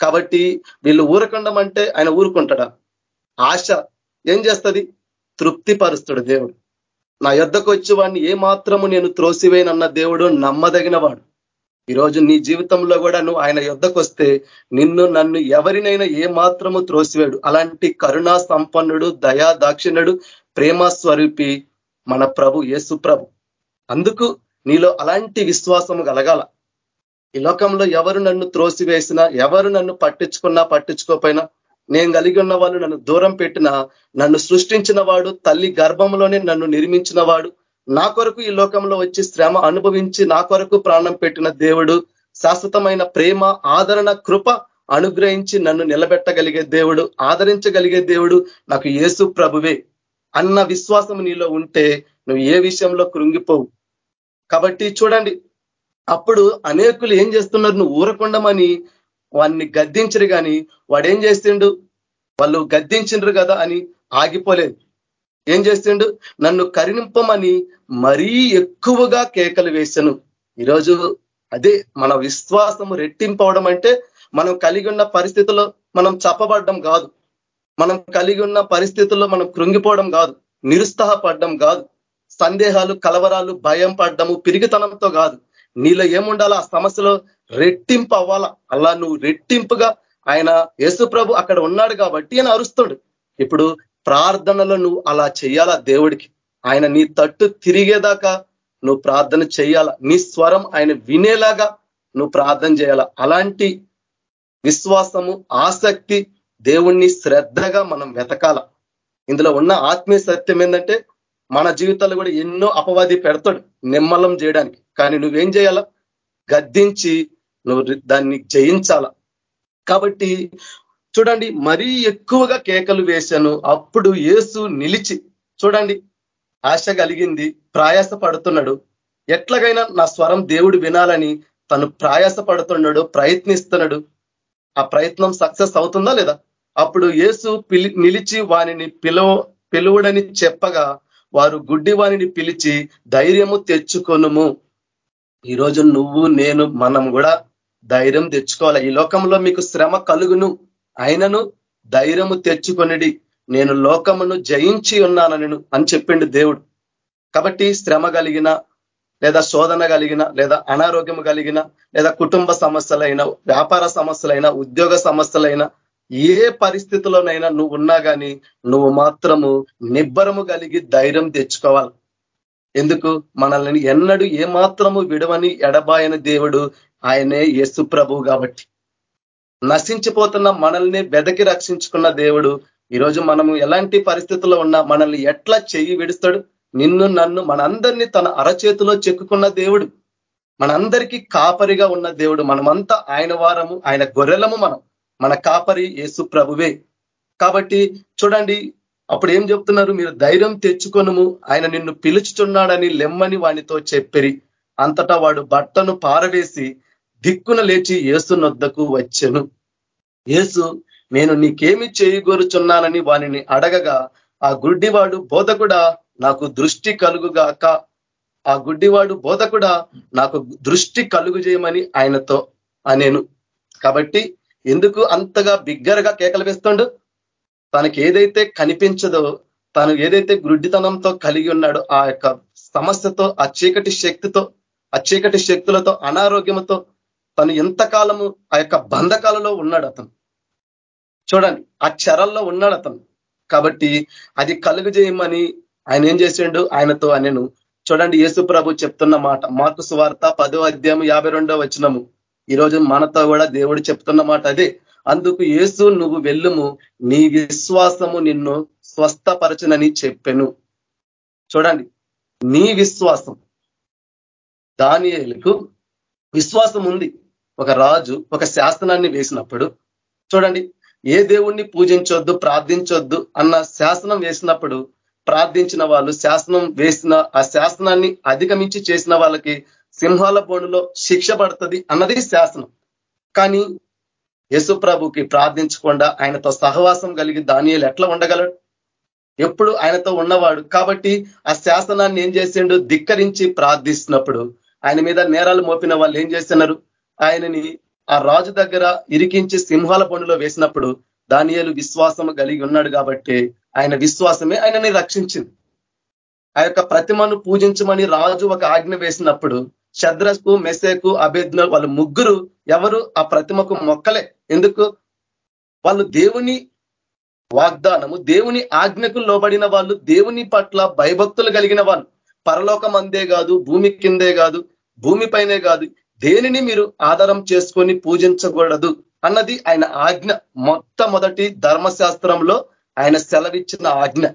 కాబట్టి వీళ్ళు ఊరకండం అంటే ఆయన ఊరుకుంటాడా? ఆశ. ఏం చేస్తుంది? తృప్తిపరుస్తుడు దేవుడు. నా యుద్ధకు వచ్చి వాడిని ఏ మాత్రము నేను త్రోసివేనన్న దేవుడు నమ్మదగిన వాడు ఈరోజు నీ జీవితంలో కూడా నువ్వు ఆయన యుద్ధకు వస్తే నిన్ను నన్ను ఎవరినైనా ఏ మాత్రము త్రోసివేడు. అలాంటి కరుణా సంపన్నుడు దయా దాక్షిణ్యుడు ప్రేమ స్వరూపి మన ప్రభు యేసు ప్రభు. అందుకు నీలో అలాంటి విశ్వాసము కలగాల ఈ లోకంలో ఎవరు నన్ను త్రోసివేసినా ఎవరు నన్ను పట్టించుకున్నా పట్టించుకోపోయినా నేను కలిగి ఉన్న వాళ్ళు నన్ను దూరం పెట్టినా నన్ను సృష్టించిన వాడు తల్లి గర్భంలోనే నన్ను నిర్మించిన వాడు. నా కొరకు ఈ లోకంలో వచ్చి శ్రమ అనుభవించి నా కొరకు ప్రాణం పెట్టిన దేవుడు శాశ్వతమైన ప్రేమ ఆదరణ కృప అనుగ్రహించి నన్ను నిలబెట్టగలిగే దేవుడు ఆదరించగలిగే దేవుడు నాకు యేసు ప్రభువే. అన్న విశ్వాసం నీలో ఉంటే నువ్వు ఏ విషయంలో కృంగిపోవు. కాబట్టి చూడండి అప్పుడు అనేకులు ఏం చేస్తున్నారు? నువ్వు ఊరకుండమని వాడిని గద్దించరు కానీ వాడు ఏం వాళ్ళు గద్దించిండ్రు కదా అని ఆగిపోలేదు. ఏం చేస్తుండు నన్ను కరినింపమని మరీ ఎక్కువగా కేకలు వేశాను ఈరోజు అదే మన విశ్వాసము రెట్టింపవడం అంటే మనం కలిగి ఉన్న పరిస్థితుల్లో మనం చెప్పబడ్డం కాదు. మనం కలిగి ఉన్న పరిస్థితుల్లో మనం కృంగిపోవడం కాదు. నిరుత్సాహపడ్డం కాదు. సందేహాలు కలవరాలు భయం పడ్డము పిరిగితనంతో కాదు. నీలో ఏముండాలా ఆ సమస్యలో రెట్టింపు అవ్వాలా? అలా నువ్వు రెట్టింపుగా ఆయన యేసు ప్రభు అక్కడ ఉన్నాడు కాబట్టి ఆయన అరుస్తాడు. ఇప్పుడు ప్రార్థనలో నువ్వు అలా చేయాలా దేవుడికి? ఆయన నీ తట్టు తిరిగేదాకా నువ్వు ప్రార్థన చేయాల? నీ స్వరం ఆయన వినేలాగా నువ్వు ప్రార్థన చేయాల? అలాంటి విశ్వాసము ఆసక్తి దేవుణ్ణి శ్రద్ధగా మనం వెతకాల? ఇందులో ఉన్న ఆత్మీయ సత్యం ఏంటంటే మన జీవితాల్లో కూడా ఎన్నో అపవాది పెడతాడు నిమ్మలం చేయడానికి. కానీ నువ్వేం చేయాలా? గద్దించి నువ్వు దాన్ని జయించాల? కాబట్టి చూడండి మరీ ఎక్కువగా కేకలు వేశాను. అప్పుడు ఏసు నిలిచి చూడండి ఆశ కలిగింది ప్రయాస పడుతున్నాడు ఎట్లాగైనా నా స్వరం దేవుడు వినాలని తను ప్రయాస పడుతున్నాడు ప్రయత్నిస్తున్నాడు. ఆ ప్రయత్నం సక్సెస్ అవుతుందా లేదా? అప్పుడు ఏసు నిలిచి వానిని పిలువ పిలువుడని చెప్పగా వారు గుడ్డి వారిని పిలిచి ధైర్యము తెచ్చుకొనుము. ఈరోజు నువ్వు నేను మనం కూడా ధైర్యం తెచ్చుకోవాలి. ఈ లోకంలో మీకు శ్రమ కలుగును. అయినను ధైర్యము తెచ్చుకొనిడి నేను లోకమును జయించి ఉన్నానని అని చెప్పిండు దేవుడు. కాబట్టి శ్రమ కలిగిన లేదా శోధన కలిగిన లేదా అనారోగ్యం కలిగిన లేదా కుటుంబ సమస్యలైనా వ్యాపార సమస్యలైనా ఉద్యోగ సమస్యలైనా ఏ పరిస్థితిలోనైనా నువ్వు ఉన్నా కానీ నువ్వు మాత్రము నిబ్బరము కలిగి ధైర్యం తెచ్చుకోవాలి. ఎందుకు? మనల్ని ఎన్నడు ఏమాత్రము విడవని ఎడబాయని దేవుడు ఆయనే యేసు ప్రభు కాబట్టి. నశించిపోతున్న మనల్ని వెదకి రక్షించుకున్న దేవుడు ఈరోజు మనము ఎలాంటి పరిస్థితుల్లో ఉన్నా మనల్ని ఎట్లా చెయ్యి విడుస్తాడు? నిన్ను నన్ను మనందరినీ తన అరచేతిలో చెక్కుకున్న దేవుడు. మనందరికీ కాపరిగా ఉన్న దేవుడు. మనమంతా ఆయన వారము ఆయన గొర్రెలము మనం. మన కాపరి యేసు ప్రభువే. కాబట్టి చూడండి అప్పుడు ఏం చెప్తున్నారు? మీరు ధైర్యం తెచ్చుకొనుము ఆయన నిన్ను పిలుచుచున్నాడని లెమ్మని వానితో చెప్పిరి. అంతటా వాడు బట్టను పారవేసి దిక్కున లేచి ఏసు నొద్దకు వచ్చెను. ఏసు నేను నీకేమి చేయగోరుచున్నానని వానిని అడగగా ఆ గుడ్డివాడు బోధకుడా నాకు దృష్టి కలుగుగాక. ఆ గుడ్డివాడు బోధకుడా నాకు దృష్టి కలుగు చేయమని ఆయనతో అనేను. కాబట్టి ఎందుకు అంతగా బిగ్గరగా కేకలు వేస్తుండు? తనకి ఏదైతే కనిపించదో తను ఏదైతే గుడ్డితనంతో కలిగి ఉన్నాడో ఆ యొక్క సమస్యతో ఆ చీకటి శక్తితో ఆ చీకటి శక్తులతో అనారోగ్యంతో తను ఎంతకాలము ఆ యొక్క బంధకాలలో ఉన్నాడు అతను. చూడండి ఆ చరల్లో ఉన్నాడు అతను. కాబట్టి అది కలుగు చేయమని ఆయన ఏం చేసిండు? ఆయనతో అనేను. చూడండి యేసు ప్రభు చెప్తున్న మాట. మార్కు సువార్త పదో అధ్యాయం యాభై రెండో వచ్చినము ఈరోజు మనతో కూడా దేవుడు చెప్తున్న మాట అదే. అందుకు ఏసు నువ్వు వెళ్ళుము నీ విశ్వాసము నిన్ను స్వస్థపరచునని చెప్పెను. చూడండి నీ విశ్వాసం. దానియలకు విశ్వాసం ఉంది. ఒక రాజు ఒక శాసనాన్ని వేసినప్పుడు చూడండి ఏ దేవుణ్ణి పూజించొద్దు ప్రార్థించొద్దు అన్న శాసనం వేసినప్పుడు ప్రార్థించిన వాళ్ళు శాసనం వేసిన ఆ శాసనాన్ని అధిగమించి చేసిన వాళ్ళకి సింహాల బోనులో శిక్ష పడుతుంది అన్నది శాసనం. కానీ యేసు ప్రభుకి ప్రార్థించకుండా ఆయనతో సహవాసం కలిగి దానియలు ఎట్లా ఉండగలడు? ఎప్పుడు ఆయనతో ఉన్నవాడు. కాబట్టి ఆ శాసనాన్ని ఏం చేసిండు? ధిక్కరించి ప్రార్థిస్తున్నప్పుడు ఆయన మీద నేరాలు మోపిన వాళ్ళు ఏం చేస్తున్నారు? ఆయనని ఆ రాజు దగ్గర ఇరికించి సింహాల పనులో వేసినప్పుడు దానియలు విశ్వాసం కలిగి ఉన్నాడు కాబట్టి ఆయన విశ్వాసమే ఆయనని రక్షించింది. ఆ యొక్క ప్రతిమను పూజించమని రాజు ఒక ఆజ్ఞ వేసినప్పుడు శద్రకు మెసేకు అభేజ్ఞ వాళ్ళు ముగ్గురు ఎవరు ఆ ప్రతిమకు మొక్కలే. ఎందుకు? వాళ్ళు దేవుని వాగ్దానము దేవుని ఆజ్ఞకు లోబడిన వాళ్ళు దేవుని పట్ల భయభక్తులు కలిగిన వాళ్ళు. పరలోకం అందే కాదు భూమి కిందే కాదు భూమిపైనే కాదు. దేనిని మీరు ఆధారం చేసుకొని పూజించకూడదు అన్నది ఆయన ఆజ్ఞ. మొట్టమొదటి ధర్మశాస్త్రంలో ఆయన సెలవిచ్చిన ఆజ్ఞ.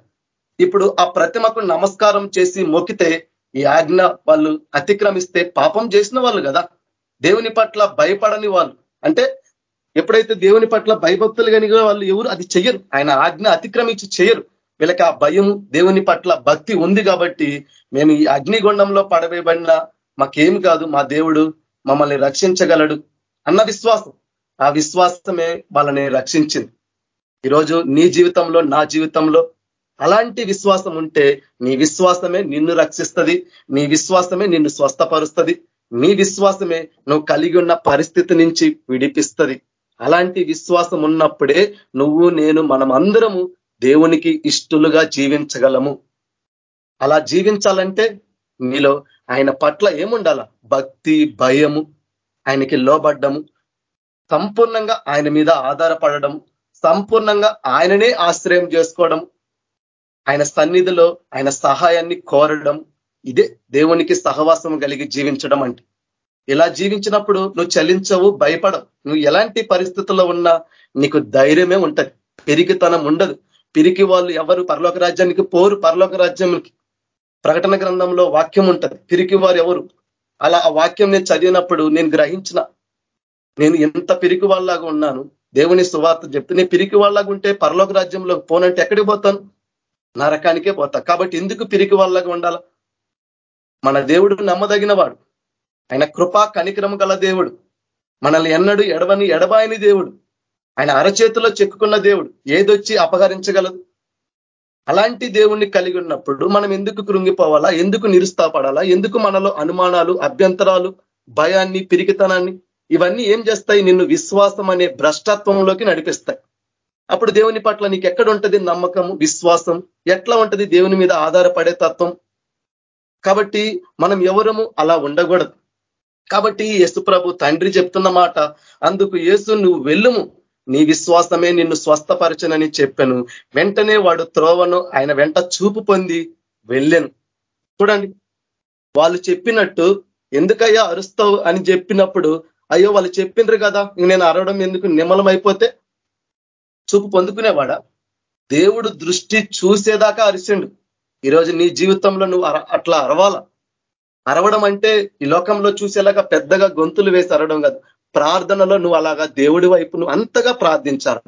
ఇప్పుడు ఆ ప్రతిమకు నమస్కారం చేసి మొక్కితే ఈ ఆజ్ఞ వాళ్ళు అతిక్రమిస్తే పాపం చేసిన వాళ్ళు కదా. దేవుని పట్ల భయపడని వాళ్ళు. అంటే ఎప్పుడైతే దేవుని పట్ల భయభక్తులు కనుక వాళ్ళు ఎవరు అది చెయ్యరు. ఆయన ఆజ్ఞ అతిక్రమించి చేయరు వీళ్ళకి ఆ భయం దేవుని పట్ల భక్తి ఉంది కాబట్టి మేము ఈ అగ్నిగుండంలో పడవేయబడినా మాకేం కాదు మా దేవుడు మమ్మల్ని రక్షించగలడు అన్న విశ్వాసం. ఆ విశ్వాసమే వాళ్ళని రక్షించింది. ఈరోజు నీ జీవితంలో నా జీవితంలో అలాంటి విశ్వాసం ఉంటే నీ విశ్వాసమే నిన్ను రక్షిస్తుంది నీ విశ్వాసమే నిన్ను స్వస్థపరుస్తుంది నీ విశ్వాసమే నువ్వు కలిగి ఉన్న పరిస్థితి నుంచి విడిపిస్తుంది. అలాంటి విశ్వాసం ఉన్నప్పుడే నువ్వు నేను మనం అందరము దేవునికి ఇష్టలుగా జీవించగలము. అలా జీవించాలంటే నీలో ఆయన పట్ల ఏముండాల? భక్తి భయము ఆయనకి లోబడ్డము సంపూర్ణంగా ఆయన మీద ఆధారపడడం సంపూర్ణంగా ఆయననే ఆశ్రయం చేసుకోవడం ఆయన సన్నిధిలో ఆయన సహాయాన్ని కోరడం ఇదే దేవునికి సహవాసం కలిగి జీవించడం అంటే. ఇలా జీవించినప్పుడు నువ్వు చలించవు భయపడవు. నువ్వు ఎలాంటి పరిస్థితుల్లో ఉన్నా నీకు ధైర్యమే ఉంటది. పిరికితనం ఉండదు. పిరికి వాళ్ళు ఎవరు? పరలోక రాజ్యానికి పోరు పరలోక రాజ్యానికి ప్రకటన గ్రంథంలో వాక్యం ఉంటది. పిరికి వారు ఎవరు? అలా ఆ వాక్యం నేను చదివినప్పుడు నేను గ్రహించిన నేను ఎంత పిరికి వాళ్ళలాగా ఉన్నాను దేవుని సువార్త చెప్తే నేను పిరికి వాళ్ళలాగా ఉంటే పరలోక రాజ్యంలో పోనంటే ఎక్కడికి పోతాను? నరకానికే పోతా. కాబట్టి ఎందుకు పిరికి వాళ్ళగా ఉండాల? మన దేవుడు నమ్మదగిన వాడు ఆయన కృపా కనిక్రమ గల దేవుడు. మనల్ని ఎన్నడు ఎడవని ఎడబాయని దేవుడు. ఆయన అరచేతిలో చెక్కుకున్న దేవుడు. ఏదొచ్చి అపహరించగలదు? అలాంటి దేవుణ్ణి కలిగి ఉన్నప్పుడు మనం ఎందుకు కృంగిపోవాలా? ఎందుకు నిరుస్తాపడాలా? ఎందుకు మనలో అనుమానాలు అభ్యంతరాలు భయాన్ని పిరికితనాన్ని ఇవన్నీ ఏం చేస్తాయి? నిన్ను విశ్వాసం అనే భ్రష్టత్వంలోకి నడిపిస్తాయి. అప్పుడు దేవుని పట్ల నీకు ఎక్కడ నమ్మకం విశ్వాసం? ఎట్లా ఉంటది దేవుని మీద ఆధారపడే తత్వం? కాబట్టి మనం ఎవరము అలా ఉండకూడదు. కాబట్టి యేసు ప్రభు తండ్రి చెప్తున్న మాట అందుకు యేసు నువ్వు వెళ్ళుము. నీ విశ్వాసమే నిన్ను స్వస్థపరచనని చెప్పాను. వెంటనే వాడు త్రోవను ఆయన వెంట చూపు పొంది వెళ్ళాను. చూడండి వాళ్ళు చెప్పినట్టు ఎందుకయ్యా అరుస్తావు అని చెప్పినప్పుడు అయ్యో వాళ్ళు చెప్పిండ్రు కదా నేను అరవడం ఎందుకు నిమ్మలం అయిపోతే చూపు పొందుకునేవాడా? దేవుడు దృష్టి చూసేదాకా అరిసిండు. ఈరోజు నీ జీవితంలో నువ్వు అట్లా అరవాల? అరవడం అంటే ఈ లోకంలో చూసేలాగా పెద్దగా గొంతులు వేసి అరవడం కాదు. ప్రార్థనలో నువ్వు అలాగా దేవుడి వైపు నువ్వు అంతగా ప్రార్థించాల.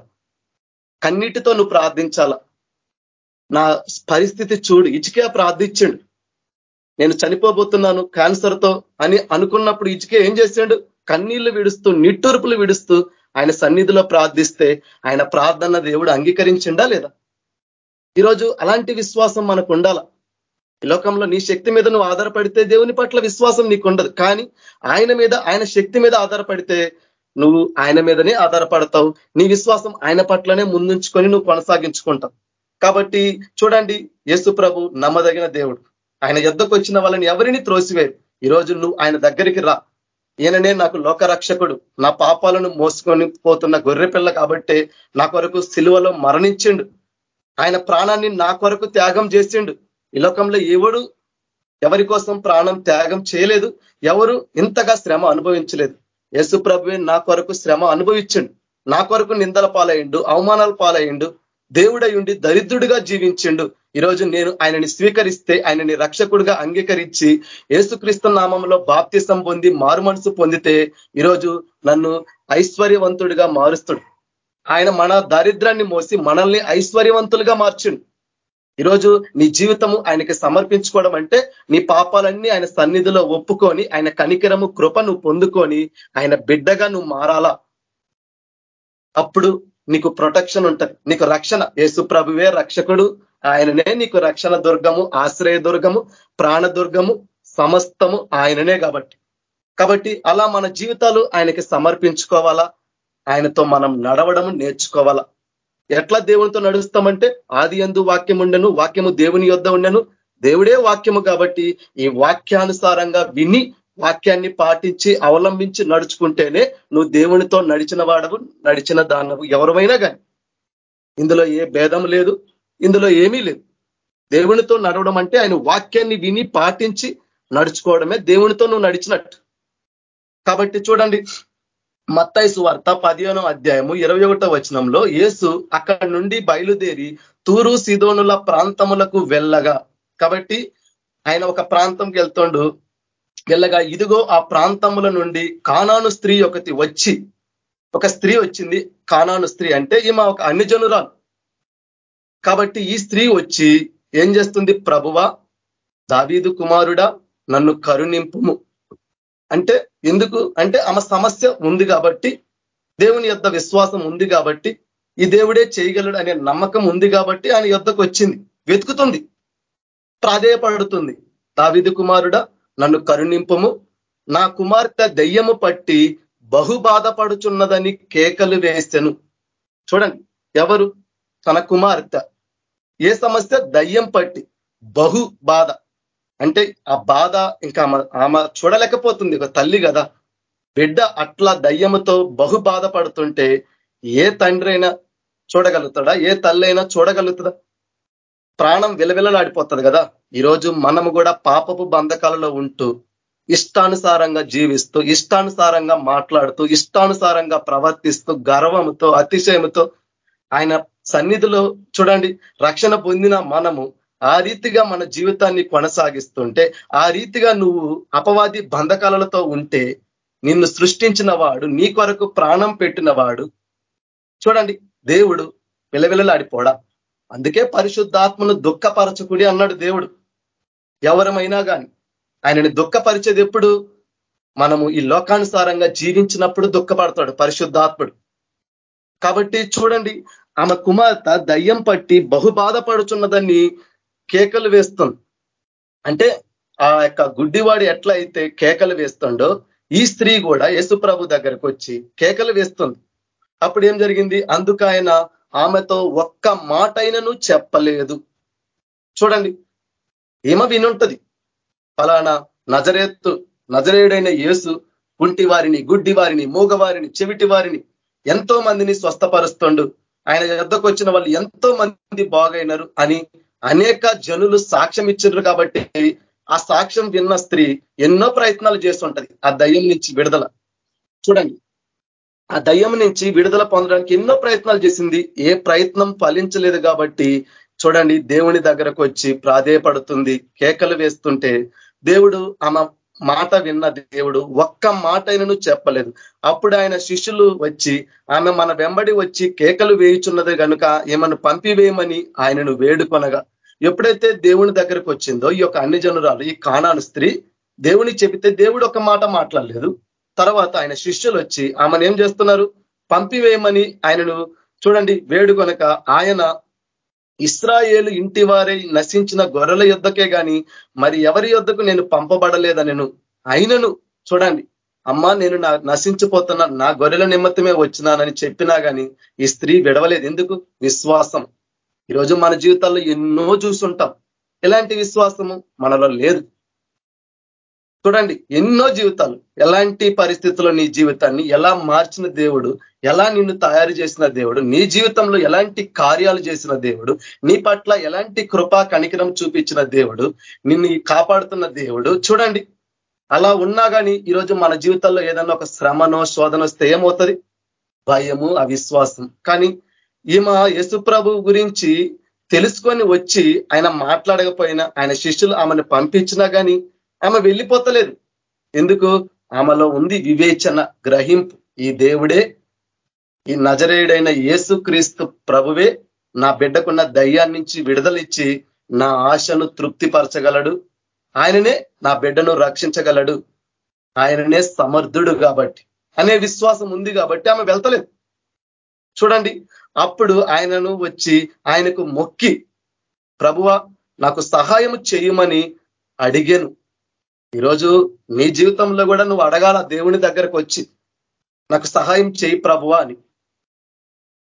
కన్నీటితో నువ్వు ప్రార్థించాల. నా పరిస్థితి చూడు. ఇచికే ప్రార్థించిండు. నేను చనిపోబోతున్నాను క్యాన్సర్తో అని అనుకున్నప్పుడు ఇచికే ఏం చేశాడు కన్నీళ్ళు విడుస్తూ నిట్టూర్పులు విడుస్తూ ఆయన సన్నిధిలో ప్రార్థిస్తే ఆయన ప్రార్థన దేవుడు అంగీకరించిండా లేదా? ఈరోజు అలాంటి విశ్వాసం మనకు ఉండాల ఈ లోకంలో నీ శక్తి మీద నువ్వు ఆధారపడితే దేవుని పట్ల విశ్వాసం నీకు ఉండదు కానీ ఆయన మీద ఆయన శక్తి మీద ఆధారపడితే నువ్వు ఆయన మీదనే ఆధారపడతావు. నీ విశ్వాసం ఆయన పట్లనే ముందుంచుకొని నువ్వు కొనసాగించుకుంటావు. కాబట్టి చూడండి యేసు ప్రభు నమ్మదగిన దేవుడు. ఆయన యుద్ధకు వచ్చిన వాళ్ళని ఎవరిని త్రోసివేరు ఈరోజు నువ్వు ఆయన దగ్గరికి రా. ఈయననే నాకు లోకరక్షకుడు. నా పాపాలను మోసుకొని పోతున్న గొర్రె పిల్ల కాబట్టే నా కొరకు సిలువలో మరణించిండు. ఆయన ప్రాణాన్ని నా కొరకు త్యాగం చేసిండు. ఈ లోకంలో ఎవడు ఎవరి కోసం ప్రాణం త్యాగం చేయలేదు ఎవరు ఇంతగా శ్రమ అనుభవించలేదు. యేసు ప్రభువే నా కొరకు శ్రమ అనుభవించండు. నా కొరకు నిందల పాలయ్యిండు అవమానాల పాలయ్యిండు దేవుడై ఉండి దరిద్రుడిగా జీవించిండు. ఈరోజు నేను ఆయనని స్వీకరిస్తే ఆయనని రక్షకుడిగా అంగీకరించి ఏసుక్రీస్తు నామంలో బాప్తిసం పొంది మారు మనసు పొందితే ఈరోజు నన్ను ఐశ్వర్యవంతుడిగా మారుస్తుడు. ఆయన మన దారిద్రాన్ని మోసి మనల్ని ఐశ్వర్యవంతులుగా మార్చిండు. ఈరోజు నీ జీవితము ఆయనకి సమర్పించుకోవడం అంటే నీ పాపాలన్నీ ఆయన సన్నిధిలో ఒప్పుకొని ఆయన కనికరము కృప నువ్వు పొందుకొని ఆయన బిడ్డగా నువ్వు మారాలా? అప్పుడు నీకు ప్రొటెక్షన్ ఉంటది. నీకు రక్షణ. యేసు ప్రభువే రక్షకుడు. ఆయననే నీకు రక్షణ దుర్గము ఆశ్రయ దుర్గము ప్రాణ దుర్గము సమస్తము ఆయననే కాబట్టి. కాబట్టి అలా మన జీవితాలు ఆయనకి సమర్పించుకోవాలా? ఆయనతో మనం నడవడం నేర్చుకోవాలా? ఎట్లా దేవునితో నడుస్తామంటే ఆది ఎందు వాక్యం ఉండను వాక్యము దేవుని యొద్ద ఉండను. దేవుడే వాక్యము కాబట్టి ఈ వాక్యానుసారంగా విని వాక్యాన్ని పాటించి అవలంబించి నడుచుకుంటేనే నువ్వు దేవునితో నడిచిన వాడవు నడిచిన దానవు ఎవరమైనా కానీ ఇందులో ఏ భేదం లేదు ఇందులో ఏమీ లేదు. దేవునితో నడవడం అంటే ఆయన వాక్యాన్ని విని పాటించి నడుచుకోవడమే దేవునితో నువ్వు నడిచినట్టు. కాబట్టి చూడండి మత్తైసు వార్త పదిహేనో అధ్యాయము ఇరవై ఒకటో వచనంలో యేసు అక్కడి నుండి బయలుదేరి తూరు సిదోనుల ప్రాంతములకు వెళ్ళగా. కాబట్టి ఆయన ఒక ప్రాంతంకి వెళ్తుండు. వెళ్ళగా ఇదిగో ఆ ప్రాంతముల నుండి కానాను స్త్రీ ఒకటి వచ్చి ఒక స్త్రీ వచ్చింది. కానాను స్త్రీ అంటే ఈమె ఒక అన్ని జనురాలు కాబట్టి ఈ స్త్రీ వచ్చి ఏం చేస్తుంది? ప్రభువ దావీదు కుమారుడా నన్ను కరుణింపుము. అంటే ఎందుకు? అంటే ఆమె సమస్య ఉంది కాబట్టి దేవుని యొద్ విశ్వాసం ఉంది కాబట్టి ఈ దేవుడే చేయగలడు అనే నమ్మకం ఉంది కాబట్టి ఆయన యొద్దకు వచ్చింది. వెతుకుతుంది. ప్రాధేయపడుతుంది. దావిది కుమారుడా నన్ను కరుణింపము. నా కుమార్తె దయ్యము పట్టి బహు బాధపడుచున్నదని కేకలు వేసెను. చూడండి ఎవరు? తన కుమార్తె. ఏ సమస్య? దయ్యం పట్టి బహు బాధ అంటే ఆ బాధ ఇంకా ఆమె చూడలేకపోతుంది. ఒక తల్లి కదా. బిడ్డ అట్లా దయ్యముతో బహు బాధపడుతుంటే ఏ తండ్రి అయినా చూడగలుగుతాడా? ఏ తల్లి అయినా చూడగలుగుతుందా ప్రాణం విలవిలలాడిపోతుంది కదా. ఈరోజు మనము కూడా పాపపు బంధకాలలో ఉంటూ ఇష్టానుసారంగా జీవిస్తూ ఇష్టానుసారంగా మాట్లాడుతూ ఇష్టానుసారంగా ప్రవర్తిస్తూ గర్వంతో అతిశయంతో ఆయన సన్నిధిలో చూడండి రక్షణ పొందిన మనము ఆ రీతిగా మన జీవితాన్ని కొనసాగిస్తుంటే ఆ రీతిగా నువ్వు అపవాది బంధకాలతో ఉంటే నిన్ను సృష్టించిన వాడు నీ కొరకు ప్రాణం పెట్టిన వాడు చూడండి దేవుడు విలవిలలాడిపోడా? అందుకే పరిశుద్ధాత్మను దుఃఖపరచకుడి అన్నాడు దేవుడు. ఎవరమైనా కానీ ఆయనని దుఃఖపరిచేది ఎప్పుడు? మనము ఈ లోకానుసారంగా జీవించినప్పుడు దుఃఖపడతాడు పరిశుద్ధాత్ముడు. కాబట్టి చూడండి ఆమె కుమార్తె దయ్యం పట్టి బహు బాధపడుచున్నదని కేకలు వేస్తుంది. అంటే ఆ యొక్క గుడ్డివాడు ఎట్లా అయితే కేకలు వేస్తుండో ఈ స్త్రీ కూడా యేసుప్రభు దగ్గరకు వచ్చి కేకలు వేస్తుంది. అప్పుడు ఏం జరిగింది? అందుకు ఆయన ఆమెతో ఒక్క మాటైనను చెప్పలేదు. చూడండి ఏమ వినుంటది. ఫలానా నజరేత్తు నజరేయుడైన యేసు కుంటి వారిని గుడ్డి వారిని మూగవారిని చెవిటి వారిని ఎంతో మందిని స్వస్థపరుస్తుండు. ఆయన యుద్ధకు వచ్చిన వాళ్ళు ఎంతో మంది బాగైనరు అని అనేక జనులు సాక్ష్యం ఇచ్చిండ్రు కాబట్టి ఆ సాక్ష్యం విన్న స్త్రీ ఎన్నో ప్రయత్నాలు చేస్తుంటది. ఆ దయ్యం నుంచి విడుదల. చూడండి ఆ దయ్యం నుంచి విడుదల పొందడానికి ఎన్నో ప్రయత్నాలు చేసింది. ఏ ప్రయత్నం ఫలించలేదు కాబట్టి చూడండి దేవుని దగ్గరకు వచ్చి ప్రాధేయపడుతుంది కేకలు వేస్తుంటే దేవుడు ఆమె మాట విన్న దేవుడు ఒక్క మాట అయినను చెప్పలేదు. అప్పుడు ఆయన శిష్యులు వచ్చి ఆమె మన వెంబడి వచ్చి కేకలు వేయుచున్నది కనుక ఏమను పంపివేయమని ఆయనను వేడుకొనగా ఎప్పుడైతే దేవుని దగ్గరకు వచ్చిందో ఈ యొక్క అన్ని జనురాలు ఈ కాణాను స్త్రీ దేవుని చెబితే దేవుడు ఒక మాట మాట్లాడలేదు. తర్వాత ఆయన శిష్యులు వచ్చి ఆమెను ఏం చేస్తున్నారు? పంపివేయమని ఆయనను చూడండి వేడుకొనక ఆయన ఇస్రాయేలు ఇంటి వారే నశించిన గొర్రెల యుద్ధకే గాని మరి ఎవరి యుద్ధకు నేను పంపబడలేదనను. అయినను చూడండి అమ్మా నేను నా నశించిపోతున్న నా గొర్రెల నిమిత్తమే వచ్చినానని చెప్పినా కానీ ఈ స్త్రీ విడవలేదు. ఎందుకు? విశ్వాసం. ఈరోజు మన జీవితాల్లో ఎన్నో చూస్తుంటాం. ఎలాంటి విశ్వాసము? మనలో లేదు. చూడండి ఎన్నో జీవితాలు. ఎలాంటి పరిస్థితుల్లో నీ జీవితాన్ని ఎలా మార్చిన దేవుడు ఎలా నిన్ను తయారు చేసిన దేవుడు నీ జీవితంలో ఎలాంటి కార్యాలు చేసిన దేవుడు నీ పట్ల ఎలాంటి కృపా కణికరం చూపించిన దేవుడు నిన్ను కాపాడుతున్న దేవుడు. చూడండి అలా ఉన్నా కానీ ఈరోజు మన జీవితంలో ఏదన్నా ఒక శ్రమనో శోధన వస్తే ఏమవుతుంది భయము అవిశ్వాసం. కానీ ఈమె యశుప్రభు గురించి తెలుసుకొని వచ్చి ఆయన మాట్లాడకపోయినా ఆయన శిష్యులు ఆమెను పంపించినా కానీ ఆమె వెళ్ళిపోతలేదు. ఎందుకు? ఆమెలో ఉంది వివేచన గ్రహింపు. ఈ దేవుడే ఈ నజరేయుడైన యేసు క్రీస్తు ప్రభువే నా బిడ్డకున్న దయ్యాన్ని నుంచి విడుదలిచ్చి నా ఆశను తృప్తిపరచగలడు. ఆయననే నా బిడ్డను రక్షించగలడు. ఆయననే సమర్థుడు కాబట్టి అనే విశ్వాసం ఉంది కాబట్టి ఆమె వెళ్తలేదు. చూడండి అప్పుడు ఆయనను వచ్చి ఆయనకు మొక్కి ప్రభువ నాకు సహాయం చేయమని అడిగాను. ఈరోజు నీ జీవితంలో కూడా నువ్వు అడగాల దేవుని దగ్గరకు వచ్చి నాకు సహాయం చేయి ప్రభువా అని.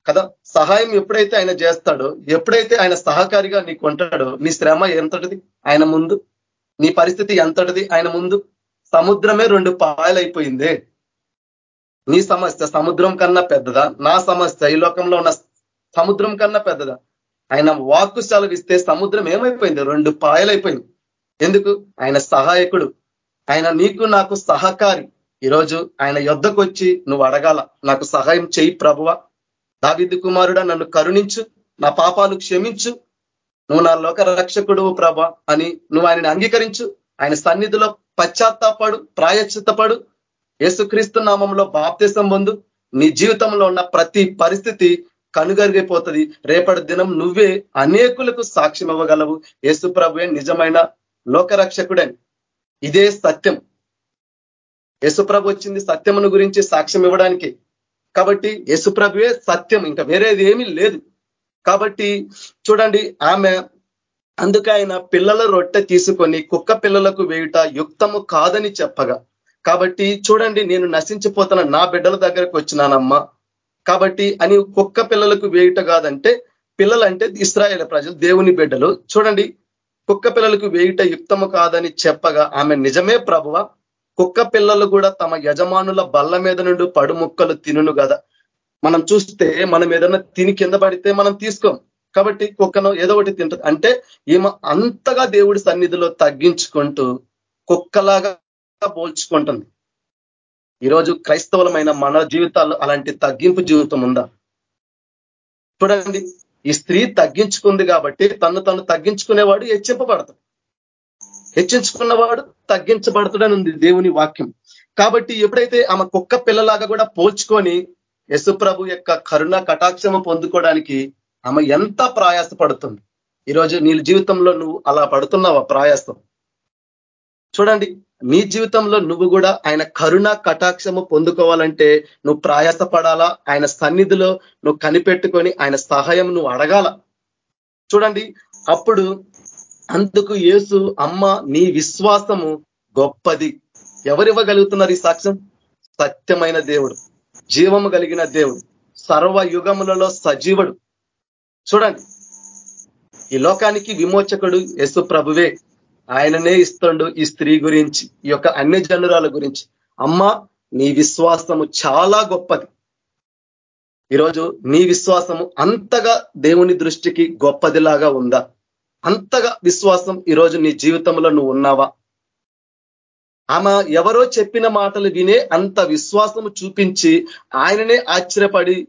కదా? సహాయం ఎప్పుడైతే ఆయన చేస్తాడో ఎప్పుడైతే ఆయన సహకారిగా నీకు ఉంటాడో నీ శ్రమ ఎంతటిది? ఆయన ముందు. నీ పరిస్థితి ఎంతటిది? ఆయన ముందు. సముద్రమే రెండు పాయలైపోయిందే. నీ సమస్య సముద్రం కన్నా పెద్దదా? నా సమస్య ఈ లోకంలో ఉన్న సముద్రం కన్నా పెద్దదా? ఆయన వాక్కు సెలవిస్తే సముద్రం ఏమైపోయింది? రెండు పాయలైపోయింది. ఎందుకు? ఆయన సహాయకుడు. ఆయన నీకు నాకు సహకారి. ఈరోజు ఆయన యుద్ధకు వచ్చి నువ్వు అడగాల నాకు సహాయం చేయి ప్రభువ. దావిద్దు కుమారుడా నన్ను కరుణించు నా పాపాలు క్షమించు. నువ్వు నా లోక రక్షకుడు ప్రభ అని నువ్వు ఆయనని అంగీకరించు. ఆయన సన్నిధిలో పశ్చాత్తాపడు ప్రాయశ్చిత్తపడు. యేసుక్రీస్తు నామంలో బాప్తిసం పొందు. నీ జీవితంలో ఉన్న ప్రతి పరిస్థితి కనుగరిగిపోతుంది. రేపటి దినం నువ్వే అనేకులకు సాక్ష్యం ఇవ్వగలవు యేసు ప్రభువే నిజమైన లోకరక్షకుడని. ఇదే సత్యం. యేసుప్రభు వచ్చింది సత్యమును గురించి సాక్ష్యం ఇవ్వడానికి. కాబట్టి యశుప్రభువే సత్యం. ఇంకా వేరేది ఏమీ లేదు. కాబట్టి చూడండి ఆమె అందుకే ఆయన పిల్లల రొట్టె తీసుకొని కుక్క పిల్లలకు వేయుట యుక్తము కాదని చెప్పగా. కాబట్టి చూడండి నేను నశించిపోతున్న నా బిడ్డల దగ్గరకు వచ్చినానమ్మా. కాబట్టి అని కుక్క పిల్లలకు వేయుట కాదంటే పిల్లలంటే ఇస్రాయేల్ ప్రజలు దేవుని బిడ్డలు. చూడండి కుక్క పిల్లలకు వేయుట యుక్తము కాదని చెప్పగా ఆమె నిజమే ప్రభువ? కుక్క పిల్లలు కూడా తమ యజమానుల బల్ల మీద నుండి పడుముక్కలు తినును కదా మనం చూస్తే మనం ఏదైనా తిని కింద పడితే మనం తీసుకోం. కాబట్టి కుక్కను ఏదో ఒకటి తింటుంది. అంటే ఈమె అంతగా దేవుడి సన్నిధిలో తగ్గించుకుంటూ కుక్కలాగా పోల్చుకుంటుంది. ఈరోజు క్రైస్తవులమైన మన జీవితాల్లో అలాంటి తగ్గింపు జీవితం ఉందా? చూడండి. ఈ స్త్రీ తగ్గించుకుంది కాబట్టి తను తను తగ్గించుకునేవాడు హెచ్చింపబడతాడు. హెచ్చించుకున్నవాడు తగ్గించబడతాడని ఉంది దేవుని వాక్యం. కాబట్టి ఎప్పుడైతే ఆమె కుక్క పిల్లలాగా కూడా పోల్చుకొని యశుప్రభు యొక్క కరుణ కటాక్షము పొందుకోవడానికి ఆమె ఎంత ప్రయాస పడుతుంది ఈరోజు నీ జీవితంలో నువ్వు అలా పడుతున్నావా? ప్రయాసం. చూడండి నీ జీవితంలో నువ్వు కూడా ఆయన కరుణ కటాక్షము పొందుకోవాలంటే నువ్వు ప్రయాసపడాలా? ఆయన సన్నిధిలో నువ్వు కనిపెట్టుకొని ఆయన సహాయం నువ్వు అడగాల. చూడండి అప్పుడు అందుకు యేసు అమ్మ నీ విశ్వాసము గొప్పది. ఎవరివ్వగలుగుతున్నారు ఈ సాక్ష్యం? సత్యమైన దేవుడు జీవము కలిగిన దేవుడు సర్వ యుగములలో సజీవుడు. చూడండి ఈ లోకానికి విమోచకుడు యేసు ప్రభువే. ఆయననే ఇస్తుండు ఈ స్త్రీ గురించి ఈ యొక్క అన్య జనురాల గురించి. అమ్మ నీ విశ్వాసము చాలా గొప్పది. ఈరోజు నీ విశ్వాసము అంతగా దేవుని దృష్టికి గొప్పదిలాగా ఉందా? అంతగా విశ్వాసం ఈరోజు నీ జీవితంలో నువ్వు ఉన్నావా? ఆమె ఎవరో చెప్పిన మాటలు వినే అంత విశ్వాసము చూపించి ఆయననే ఆశ్చర్యపడి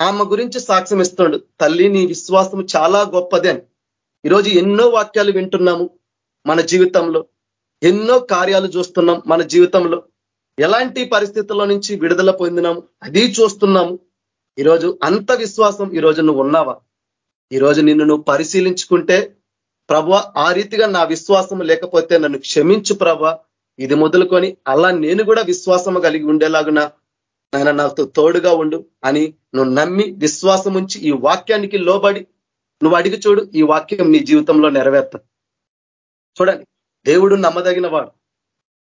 ఆమె గురించి సాక్ష్యం ఇస్తుండు తల్లి నీ విశ్వాసం చాలా గొప్పది అని. ఈరోజు ఎన్నో వాక్యాలు వింటున్నాము. మన జీవితంలో. ఎన్నో కార్యాలు చూస్తున్నాం మన జీవితంలో. ఎలాంటి పరిస్థితుల్లో నుంచి విడుదల పొందినాము? అది చూస్తున్నాము. ఈరోజు అంత విశ్వాసం ఈరోజు నువ్వు ఉన్నావా? ఈరోజు నిన్ను నువ్వు పరిశీలించుకుంటే ప్రభ ఆ రీతిగా నా విశ్వాసం లేకపోతే నన్ను క్షమించు ప్రభ. ఇది మొదలుకొని అలా నేను కూడా విశ్వాసం కలిగి ఉండేలాగున నాయన నాతో తోడుగా ఉండు అని నువ్వు నమ్మి విశ్వాసం ఉంచి ఈ వాక్యానికి లోబడి నువ్వు అడిగి చూడు ఈ వాక్యం నీ జీవితంలో నెరవేర్త. చూడండి దేవుడు నమ్మదగిన వాడు.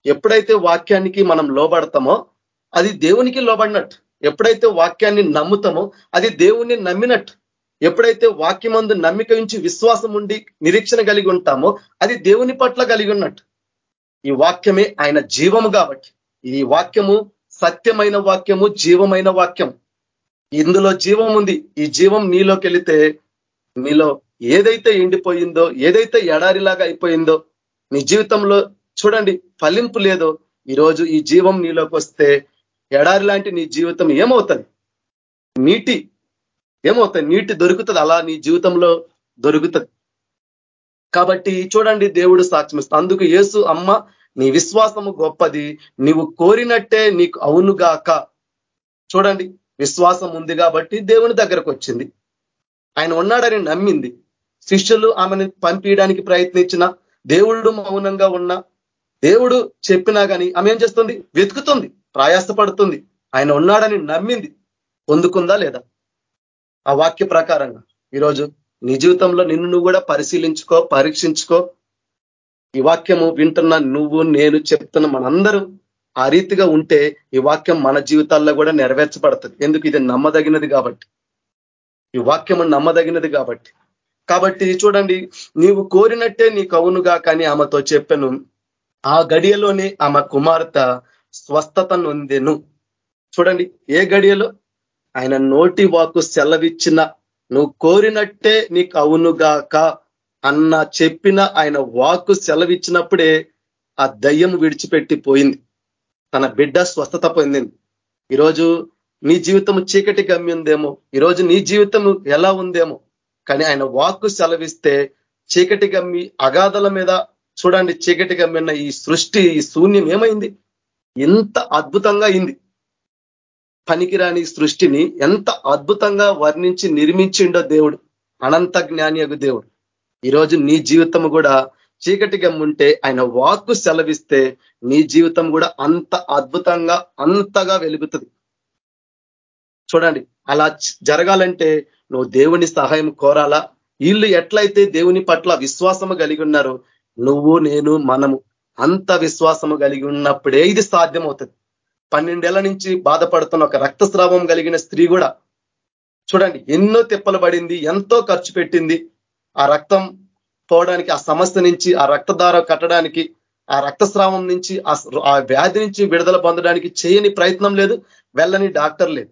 ఎప్పుడైతే వాక్యానికి మనం లోబడతామో అది దేవునికి లోబడినట్టు. ఎప్పుడైతే వాక్యాన్ని నమ్ముతామో అది దేవుణ్ణి నమ్మినట్టు. ఎప్పుడైతే వాక్యమందు నమ్మిక ఉంచి విశ్వాసం ఉండి నిరీక్షణ కలిగి ఉంటామో అది దేవుని పట్ల కలిగి ఉన్నట్టు. ఈ వాక్యమే ఆయన జీవము కాబట్టి. ఈ వాక్యము సత్యమైన వాక్యము జీవమైన వాక్యం. ఇందులో జీవం ఉంది. ఈ జీవం నీలోకి వెళితే నీలో ఏదైతే ఎండిపోయిందో ఏదైతే ఎడారిలాగా అయిపోయిందో నీ జీవితంలో చూడండి ఫలింపు లేదో ఈరోజు ఈ జీవం నీలోకి వస్తే ఎడారి లాంటి నీ జీవితం ఏమవుతుంది? నీటి ఏమవుతుంది? నీటి దొరుకుతుంది అలా నీ జీవితంలో దొరుకుతుంది. కాబట్టి చూడండి దేవుడు సాక్ష్యమిస్తా అందుకు యేసు అమ్మ నీ విశ్వాసము గొప్పది నీవు కోరినట్టే నీకు అవునుగాక చూడండి విశ్వాసం ఉంది కాబట్టి దేవుని దగ్గరకు వచ్చింది. ఆయన ఉన్నాడని నమ్మింది. శిష్యులు ఆమెను పంపించడానికి ప్రయత్నించిన దేవుడు మౌనంగా ఉన్న దేవుడు చెప్పినా కానీ ఆమె ఏం చేస్తుంది? వెతుకుతుంది ప్రయాసపడుతుంది. ఆయన ఉన్నాడని నమ్మింది. పొందుకుందా లేదా? ఆ వాక్య ప్రకారంగా ఈరోజు నీ జీవితంలో నిన్ను నువ్వు కూడా పరిశీలించుకో పరీక్షించుకో. ఈ వాక్యము వింటున్న నువ్వు నేను చెప్తున్న మనందరూ ఆ రీతిగా ఉంటే ఈ వాక్యం మన జీవితాల్లో కూడా నెరవేర్చబడుతుంది. ఎందుకు? ఇది నమ్మదగినది కాబట్టి. ఈ వాక్యము నమ్మదగినది కాబట్టి. కాబట్టి చూడండి నీవు కోరినట్టే నీకు అవునుగా కానీ ఆమెతో చెప్పాను. ఆ గడియలోనే ఆమె కుమార్తె స్వస్థత నొందెను. చూడండి ఏ గడియలో? ఆయన నోటి వాకు సెలవిచ్చిన నువ్వు కోరినట్టే నీకు అవునుగాక అన్న చెప్పిన ఆయన వాకు సెలవిచ్చినప్పుడే ఆ దయ్యం విడిచిపెట్టి పోయింది తన బిడ్డ స్వస్థత పొందింది. ఈరోజు నీ జీవితం చీకటి గమ్యుందేమో. ఈరోజు నీ జీవితం ఎలా ఉందేమో? కానీ ఆయన వాక్కు సెలవిస్తే చీకటి గమ్మి అగాధల మీద చూడండి చీకటి గమ్మిన ఈ సృష్టి ఈ శూన్యం ఏమైంది? ఎంత అద్భుతంగా అయింది. పనికిరాని సృష్టిని ఎంత అద్భుతంగా వర్ణించి నిర్మించిండో దేవుడు అనంత జ్ఞానియగు దేవుడు. ఈరోజు నీ జీవితం కూడా చీకటి గమ్ముంటే ఆయన వాక్కు సెలవిస్తే నీ జీవితం కూడా అంత అద్భుతంగా అంతగా వెలుగుతుంది. చూడండి అలా జరగాలంటే నువ్వు దేవుని సహాయం కోరాలా? వీళ్ళు ఎట్లయితే దేవుని పట్ల విశ్వాసము కలిగి ఉన్నారో నువ్వు నేను మనము అంత విశ్వాసము కలిగి ఉన్నప్పుడే ఇది సాధ్యమవుతుంది. పన్నెండేళ్ళ నుంచి బాధపడుతున్న ఒక రక్తస్రావం కలిగిన స్త్రీ కూడా చూడండి ఎన్నో తిప్పలు పడింది ఎంతో ఖర్చు పెట్టింది. ఆ రక్తం పోవడానికి ఆ సమస్య నుంచి ఆ రక్తధార కట్టడానికి ఆ రక్తస్రావం నుంచి ఆ వ్యాధి నుంచి విడుదల పొందడానికి చేయని ప్రయత్నం లేదు వెళ్ళని డాక్టర్ లేదు.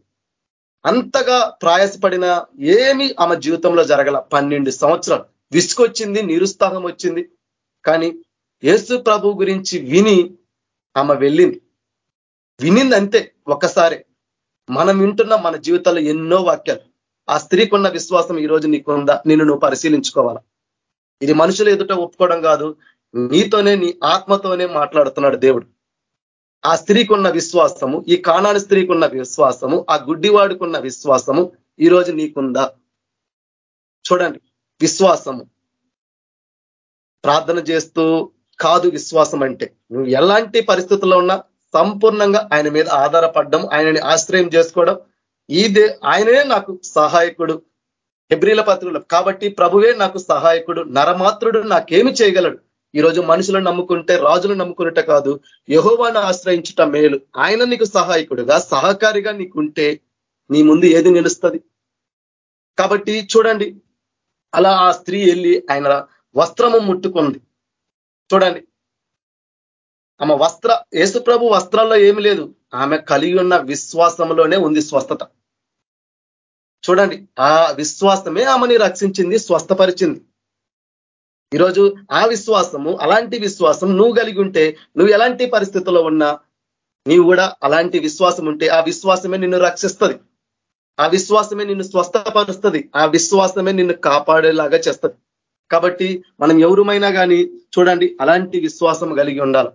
అంతగా ప్రయాసపడిన ఏమి ఆమె జీవితంలో జరగల పన్నెండు సంవత్సరాలు. విసుకొచ్చింది నిరుత్సాహం వచ్చింది. కానీ యేసు ప్రభు గురించి విని ఆమె వెళ్ళింది. వినింది అంతే ఒక్కసారి మనం వింటున్న మన జీవితంలో ఎన్నో వాక్యాలు. ఆ స్త్రీకున్న విశ్వాసం ఈ రోజు నీకుందా? నిన్ను నువ్వు పరిశీలించుకోవాలా? ఇది మనుషులు ఎదుట ఒప్పుకోవడం కాదు. నీతోనే నీ ఆత్మతోనే మాట్లాడుతున్నాడు దేవుడు. ఆ స్త్రీకున్న విశ్వాసము ఈ కానాని స్త్రీకున్న విశ్వాసము ఆ గుడ్డివాడుకున్న విశ్వాసము ఈరోజు నీకుందా? చూడండి విశ్వాసము. ప్రార్థన చేస్తూ కాదు విశ్వాసం అంటే నువ్వు ఎలాంటి పరిస్థితుల్లో ఉన్నా సంపూర్ణంగా ఆయన మీద ఆధారపడడం ఆయనని ఆశ్రయం చేసుకోవడం ఈదే ఆయననే నాకు సహాయకుడు. హెబ్రిల పత్రులు కాబట్టి ప్రభువే నాకు సహాయకుడు నరమాత్రుడు నాకేమి చేయగలడు? ఈరోజు మనుషులను నమ్ముకుంటే రాజులు నమ్ముకున్నట కాదు యహోవాను ఆశ్రయించుట మేలు. ఆయన నీకు సహాయకుడుగా సహకారిగా నీకుంటే నీ ముందు ఏది నిలుస్తుంది? కాబట్టి చూడండి అలా ఆ స్త్రీ వెళ్ళి ఆయన వస్త్రము ముట్టుకుంది. చూడండి ఆమె వస్త్ర యేసుప్రభు వస్త్రాల్లో ఏమి లేదు. ఆమె కలిగి ఉన్న విశ్వాసంలోనే ఉంది స్వస్థత. చూడండి ఆ విశ్వాసమే ఆమెని రక్షించింది స్వస్థపరిచింది. ఈరోజు ఆ విశ్వాసము అలాంటి విశ్వాసం నువ్వు కలిగి ఉంటే నువ్వు ఎలాంటి పరిస్థితుల్లో ఉన్నా నీవు కూడా అలాంటి విశ్వాసం ఉంటే ఆ విశ్వాసమే నిన్ను రక్షిస్తుంది. ఆ విశ్వాసమే నిన్ను స్వస్థపరుస్తుంది. ఆ విశ్వాసమే నిన్ను కాపాడేలాగా చేస్తుంది. కాబట్టి మనం ఎవరుమైనా కానీ చూడండి అలాంటి విశ్వాసం కలిగి ఉండాలి.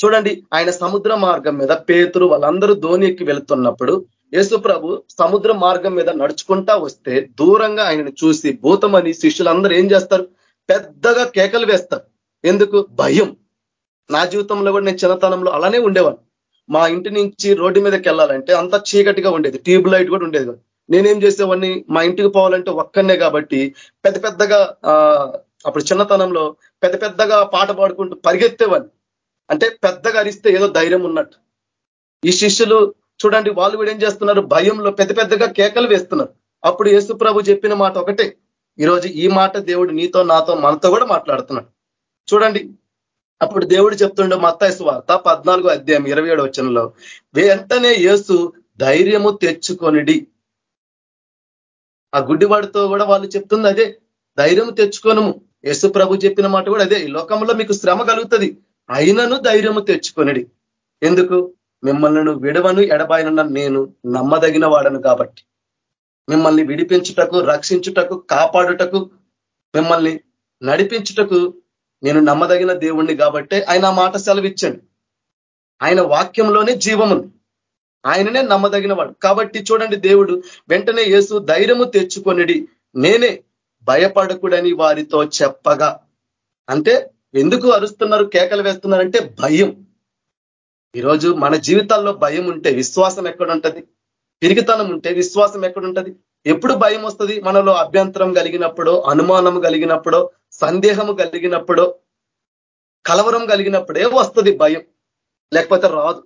చూడండి ఆయన సముద్ర మార్గం మీద పేతురు వాళ్ళందరూ ధోని ఎక్కి వెళుతున్నప్పుడు యేసు ప్రభు సముద్ర మార్గం మీద నడుచుకుంటా వస్తే దూరంగా ఆయనను చూసి భూతమని శిష్యులందరూ ఏం చేస్తారు? పెద్దగా కేకలు వేస్తారు ఎందుకు? భయం. నా జీవితంలో కూడా నేను చిన్నతనంలో అలానే ఉండేవాను మా ఇంటి నుంచి రోడ్డు మీదకి వెళ్ళాలంటే అంత చీకటిగా ఉండేది. ట్యూబ్ లైట్ కూడా ఉండేది నేనేం చేసేవాడిని? మా ఇంటికి పోవాలంటే ఒక్కనే కాబట్టి పెద్ద పెద్దగా అప్పుడు చిన్నతనంలో పెద్ద పెద్దగా పాట పాడుకుంటూ పరిగెత్తేవాడిని. అంటే పెద్దగా అరిస్తే ఏదో ధైర్యం ఉన్నట్టు. ఈ శిష్యులు చూడండి వాళ్ళు కూడా ఏం చేస్తున్నారు? భయంలో పెద్ద పెద్దగా కేకలు వేస్తున్నారు. అప్పుడు యేసు ప్రభు చెప్పిన మాట ఒకటే. ఈరోజు ఈ మాట దేవుడు నీతో నాతో మనతో కూడా మాట్లాడుతున్నాడు. చూడండి అప్పుడు దేవుడు చెప్తుండే మత్తాయి వార్త పద్నాలుగో అధ్యాయం ఇరవై ఏడు వచనంలో వెంటనే యేసు ధైర్యము తెచ్చుకొనిడి. ఆ గుడ్డివాడితో కూడా వాళ్ళు చెప్తుంది అదే ధైర్యం తెచ్చుకోనము. యేసు ప్రభు చెప్పిన మాట కూడా అదే ఈ లోకంలో మీకు శ్రమ కలుగుతుంది అయినను ధైర్యము తెచ్చుకొనిడి. ఎందుకు? మిమ్మల్ని విడవను ఎడబాయనున్న నేను నమ్మదగిన వాడను కాబట్టి. మిమ్మల్ని విడిపించుటకు రక్షించుటకు కాపాడుటకు మిమ్మల్ని నడిపించుటకు నేను నమ్మదగిన దేవుణ్ణి కాబట్టే ఆయన మాట సెలవిచ్చండి. ఆయన వాక్యంలోనే జీవముంది ఆయననే ఆయననే నమ్మదగినవాడు. కాబట్టి చూడండి దేవుడు వెంటనే యేసు ధైర్యము తెచ్చుకొనిడి నేనే భయపడకుడని వారితో చెప్పగా. అంటే ఎందుకు అరుస్తున్నారు కేకలు వేస్తున్నారంటే భయం. ఈరోజు మన జీవితాల్లో భయం ఉంటే విశ్వాసం ఎక్కడుంటది? పిరిగితనం ఉంటే విశ్వాసం ఎక్కడుంటది? ఎప్పుడు భయం వస్తుంది? మనలో అభ్యంతరం కలిగినప్పుడు అనుమానం కలిగినప్పుడు సందేహము కలిగినప్పుడు కలవరం కలిగినప్పుడే వస్తుంది భయం. లేకపోతే రాదు.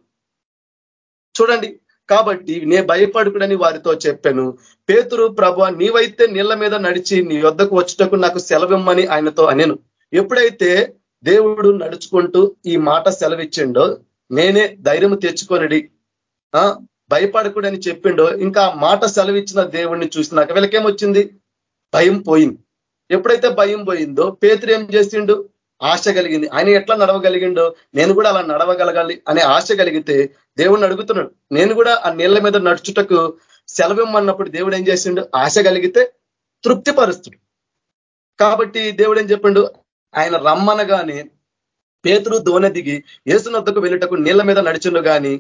చూడండి కాబట్టి నే భయపడుకుడని వారితో చెప్పాను. పేతురు ప్రభ నీవైతే నీళ్ళ మీద నడిచి నీ వద్దకు వచ్చుటకు నాకు సెలవిమ్మని ఆయనతో అనేను. ఎప్పుడైతే దేవుడు నడుచుకుంటూ ఈ మాట సెలవిచ్చిండో నేనే ధైర్యం తెచ్చుకొనిడి భయపడకూడని చెప్పిండో ఇంకా మాట సెలవిచ్చిన దేవుణ్ణి చూసినాక వీళ్ళకేమొచ్చింది భయం పోయింది. ఎప్పుడైతే భయం పోయిందో పేతురు ఏం చేసిండు? ఆశ కలిగింది. ఆయన ఎట్లా నడవగలిగిండో నేను కూడా అలా నడవగలగాలి అనే ఆశ కలిగితే దేవుణ్ణి అడుగుతున్నాడు. నేను కూడా ఆ నీళ్ళ మీద నడుచుటకు సెలవిమ్మన్నప్పుడు దేవుడు ఏం చేసిండు? ఆశ కలిగితే తృప్తిపరుస్తుడు. కాబట్టి దేవుడు ఏం చెప్పిండు? ఆయన రమ్మనగానే పేతురు దోన దిగి ఏసునొద్దకు వెళ్ళటకు నీళ్ళ మీద నడిచిండు కానీ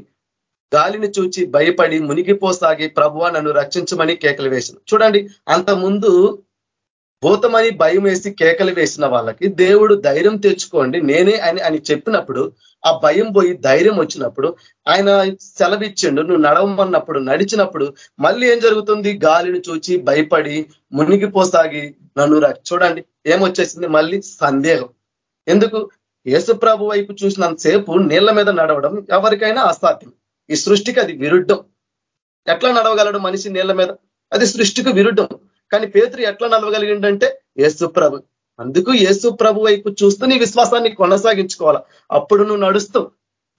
గాలిని చూచి భయపడి మునిగిపోసాగి ప్రభువ నన్ను రక్షించమని కేకలు వేసిన. చూడండి అంత ముందు భూతమని భయం వేసి కేకలు వేసిన వాళ్ళకి దేవుడు ధైర్యం తెచ్చుకోండి నేనే అని అని చెప్పినప్పుడు ఆ భయం పోయి ధైర్యం వచ్చినప్పుడు ఆయన సెలవిచ్చిండు నువ్వు నడవమన్నప్పుడు నడిచినప్పుడు మళ్ళీ ఏం జరుగుతుంది? గాలిని చూచి భయపడి మునిగిపోసాగి నన్ను చూడండి ఏమొచ్చేసింది మళ్ళీ? సందేహం. ఎందుకు? యేసుప్రభు వైపు చూసినంతసేపు నీళ్ళ మీద నడవడం ఎవరికైనా అసాధ్యం. ఈ సృష్టికి అది విరుద్ధం. ఎట్లా నడవగలడు మనిషి నీళ్ళ మీద? అది సృష్టికి విరుద్ధం. కానీ పేతురు ఎట్లా నడవగలిగిండంటే ఏసు ప్రభు. అందుకు ఏసు ప్రభు వైపు చూస్తూ నీ విశ్వాసాన్ని కొనసాగించుకోవాలా? అప్పుడు నువ్వు నడుస్తూ.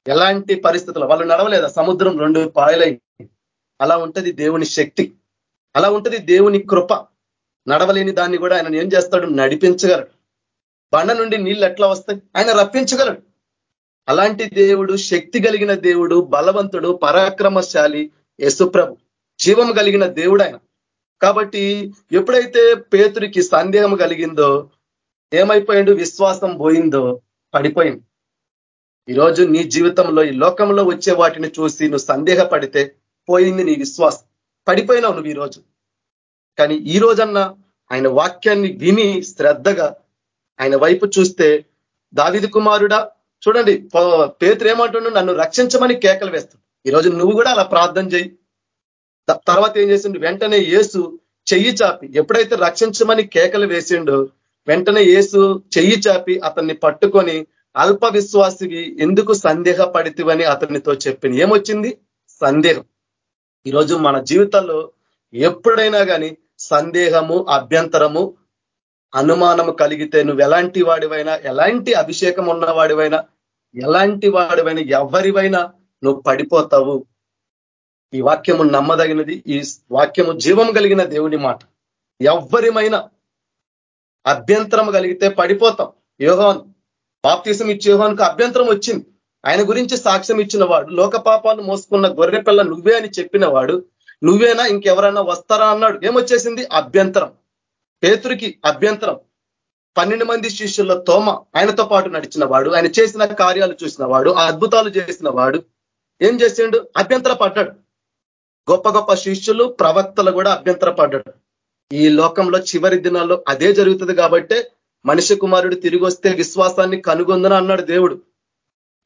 ఎలాంటి పరిస్థితులు వాళ్ళు నడవలేదా? సముద్రం రెండు పాయలై అలా ఉంటది దేవుని శక్తి. అలా ఉంటది దేవుని కృప. నడవలేని దాన్ని కూడా ఆయన ఏం చేస్తాడు? నడిపించగలడు. బండ నుండి నీళ్ళు ఎట్లా వస్తాయి? ఆయన రప్పించగలడు. అలాంటి దేవుడు శక్తి కలిగిన దేవుడు బలవంతుడు పరాక్రమశాలి యశుప్రభు జీవం కలిగిన దేవుడు ఆయన కాబట్టి ఎప్పుడైతే పేతురికి సందేహం కలిగిందో ఏమైపోయిండు? విశ్వాసం పోయిందో పడిపోయింది ఈరోజు నీ జీవితంలో ఈ లోకంలో వచ్చే వాటిని చూసి నువ్వు సందేహపడితే పోయింది నీ విశ్వాసం. పడిపోయినావు నువ్వు ఈరోజు. కానీ ఈ రోజన్నా ఆయన వాక్యాన్ని విని శ్రద్ధగా ఆయన వైపు చూస్తే దావిది కుమారుడా చూడండి పేతురు ఏమంటుండు? నన్ను రక్షించమని కేకలు వేస్తాడు. ఈరోజు నువ్వు కూడా అలా ప్రార్థన చేయి తర్వాత ఏం చేసిండు? వెంటనే ఏసు చెయ్యి చాపి. ఎప్పుడైతే రక్షించమని కేకలు వేసిండో వెంటనే ఏసు చెయ్యి చాపి అతన్ని పట్టుకొని అల్ప విశ్వాసివి ఎందుకు సందేహపడితివని అతనితో చెప్పింది ఏమొచ్చింది? సందేహం. ఈరోజు మన జీవితంలో ఎప్పుడైనా కానీ సందేహము అభ్యంతరము అనుమానము కలిగితే నువ్వు ఎలాంటి వాడివైనా ఎలాంటి అభిషేకం ఉన్నవాడివైనా ఎలాంటి వాడివైనా ఎవరివైనా నువ్వు పడిపోతావు. ఈ వాక్యము నమ్మదగినది ఈ వాక్యము జీవం కలిగిన దేవుని మాట. ఎవ్వరిమైనా అభ్యంతరం కలిగితే పడిపోతాం. యోహాన్ బాప్తీసం ఇచ్చే యోహాన్కు అభ్యంతరం వచ్చింది. ఆయన గురించి సాక్ష్యం ఇచ్చిన వాడు లోక పాపాలు మోసుకున్న గొర్రె పిల్ల నువ్వే అని చెప్పిన వాడు నువ్వేనా ఇంకెవరైనా వస్తారా అన్నాడు. ఏమొచ్చేసింది? అభ్యంతరం. పేతురికి అభ్యంతరం. పన్నెండు మంది శిష్యుల్లో తోమ ఆయనతో పాటు నడిచిన వాడు ఆయన చేసిన కార్యాలు చూసిన వాడు అద్భుతాలు చేసిన వాడు ఏం చేసిండు? అభ్యంతర పడ్డాడు. గొప్ప గొప్ప శిష్యులు ప్రవక్తలు కూడా అభ్యంతర పడ్డాడు ఈ లోకంలో చివరి దినాల్లో అదే జరుగుతుంది కాబట్టే మనిషి కుమారుడు తిరిగి వస్తే విశ్వాసాన్ని కనుగొందని అన్నాడు దేవుడు.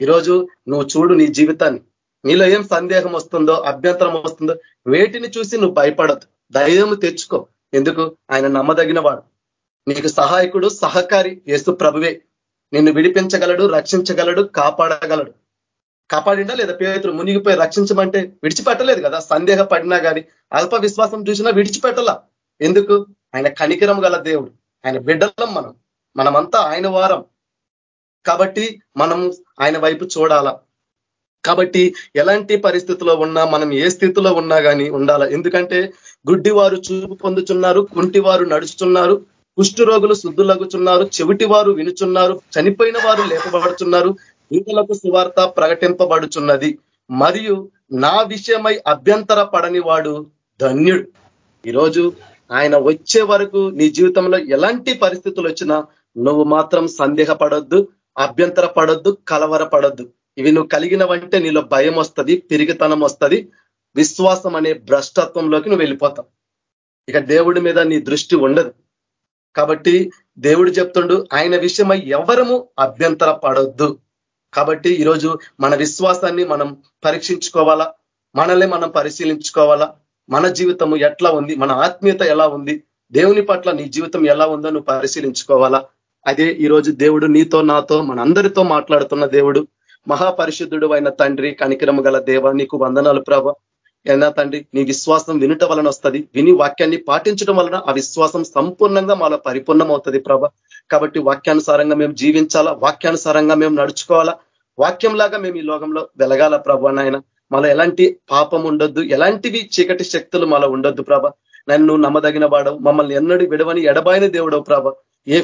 ఈరోజు నువ్వు చూడు నీ జీవితాన్ని. నీలో ఏం సందేహం వస్తుందో అభ్యంతరం వస్తుందో వేటిని చూసి నువ్వు భయపడదు ధైర్యం తెచ్చుకో. ఎందుకు? ఆయన నమ్మదగిన వాడు నీకు సహాయకుడు సహకారి యేసు ప్రభువే. నిన్ను విడిపించగలడు రక్షించగలడు కాపాడగలడు. కాపాడిండా లేదా పేతులు మునిగిపోయి రక్షించమంటే విడిచిపెట్టలేదు కదా? సందేహ పడినా కానీ అల్ప విశ్వాసం చూసినా విడిచిపెట్టలా. ఎందుకు? ఆయన కనికరం గల దేవుడు. ఆయన బిడ్డలం మనం. మనమంతా ఆయన వారం. కాబట్టి మనం ఆయన వైపు చూడాలా. కాబట్టి ఎలాంటి పరిస్థితిలో ఉన్నా మనం ఏ స్థితిలో ఉన్నా కానీ ఉండాల. ఎందుకంటే గుడ్డివారు చూపు పొందుతున్నారు కుంటివారు నడుచుతున్నారు కుష్ఠరోగులు శుద్ధులగుచున్నారు చెవిటి వారు వినుచున్నారు చనిపోయిన వారు లేపబడుచున్నారు ఈతలకు సువార్త ప్రకటింపబడుచున్నది. మరియు నా విషయమై అభ్యంతర పడని వాడు ధన్యుడు. ఈరోజు ఆయన వచ్చే వరకు నీ జీవితంలో ఎలాంటి పరిస్థితులు వచ్చినా నువ్వు మాత్రం సందేహపడొద్దు అభ్యంతర పడొద్దు కలవర పడొద్దు ఇవి నువ్వు కలిగినవంటే నీలో భయం వస్తుంది పిరిగితనం వస్తుంది విశ్వాసం అనే భ్రష్టత్వంలోకి నువ్వు వెళ్ళిపోతావు. ఇక దేవుడి మీద నీ దృష్టి ఉండదు. కాబట్టి దేవుడు చెప్తుండు ఆయన విషయమై ఎవరము అభ్యంతర పడొద్దు. కాబట్టి ఈరోజు మన విశ్వాసాన్ని మనం పరీక్షించుకోవాలా? మనల్ని మనం పరిశీలించుకోవాలా? మన జీవితము ఎట్లా ఉంది? మన ఆత్మీయత ఎలా ఉంది? దేవుని పట్ల నీ జీవితం ఎలా ఉందో నువ్వు పరిశీలించుకోవాలా? అదే ఈరోజు దేవుడు నీతో నాతో మన అందరితో మాట్లాడుతున్న దేవుడు. మహాపరిశుద్ధుడు అయిన తండ్రి కనికరము గల దేవ నీకు వందనాలు ప్రభ. అయినా తండ్రి? నీ విశ్వాసం వినుట వలన వస్తుంది. విని వాక్యాన్ని పాటించడం వలన ఆ విశ్వాసం సంపూర్ణంగా మాలో పరిపూర్ణం అవుతుంది ప్రభ. కాబట్టి వాక్యానుసారంగా మేము జీవించాలా? వాక్యానుసారంగా మేము నడుచుకోవాలా? వాక్యంలాగా మేము ఈ లోకంలో వెలగాల ప్రభ నాయన. మాలో ఎలాంటి పాపం ఉండొద్దు. ఎలాంటివి చీకటి శక్తులు మాలో ఉండొద్దు ప్రభ. నన్ను నమ్మదగిన వాడవు. మమ్మల్ని ఎన్నడూ విడవని ఎడబాయిన దేవుడవు ప్రభ. ఏ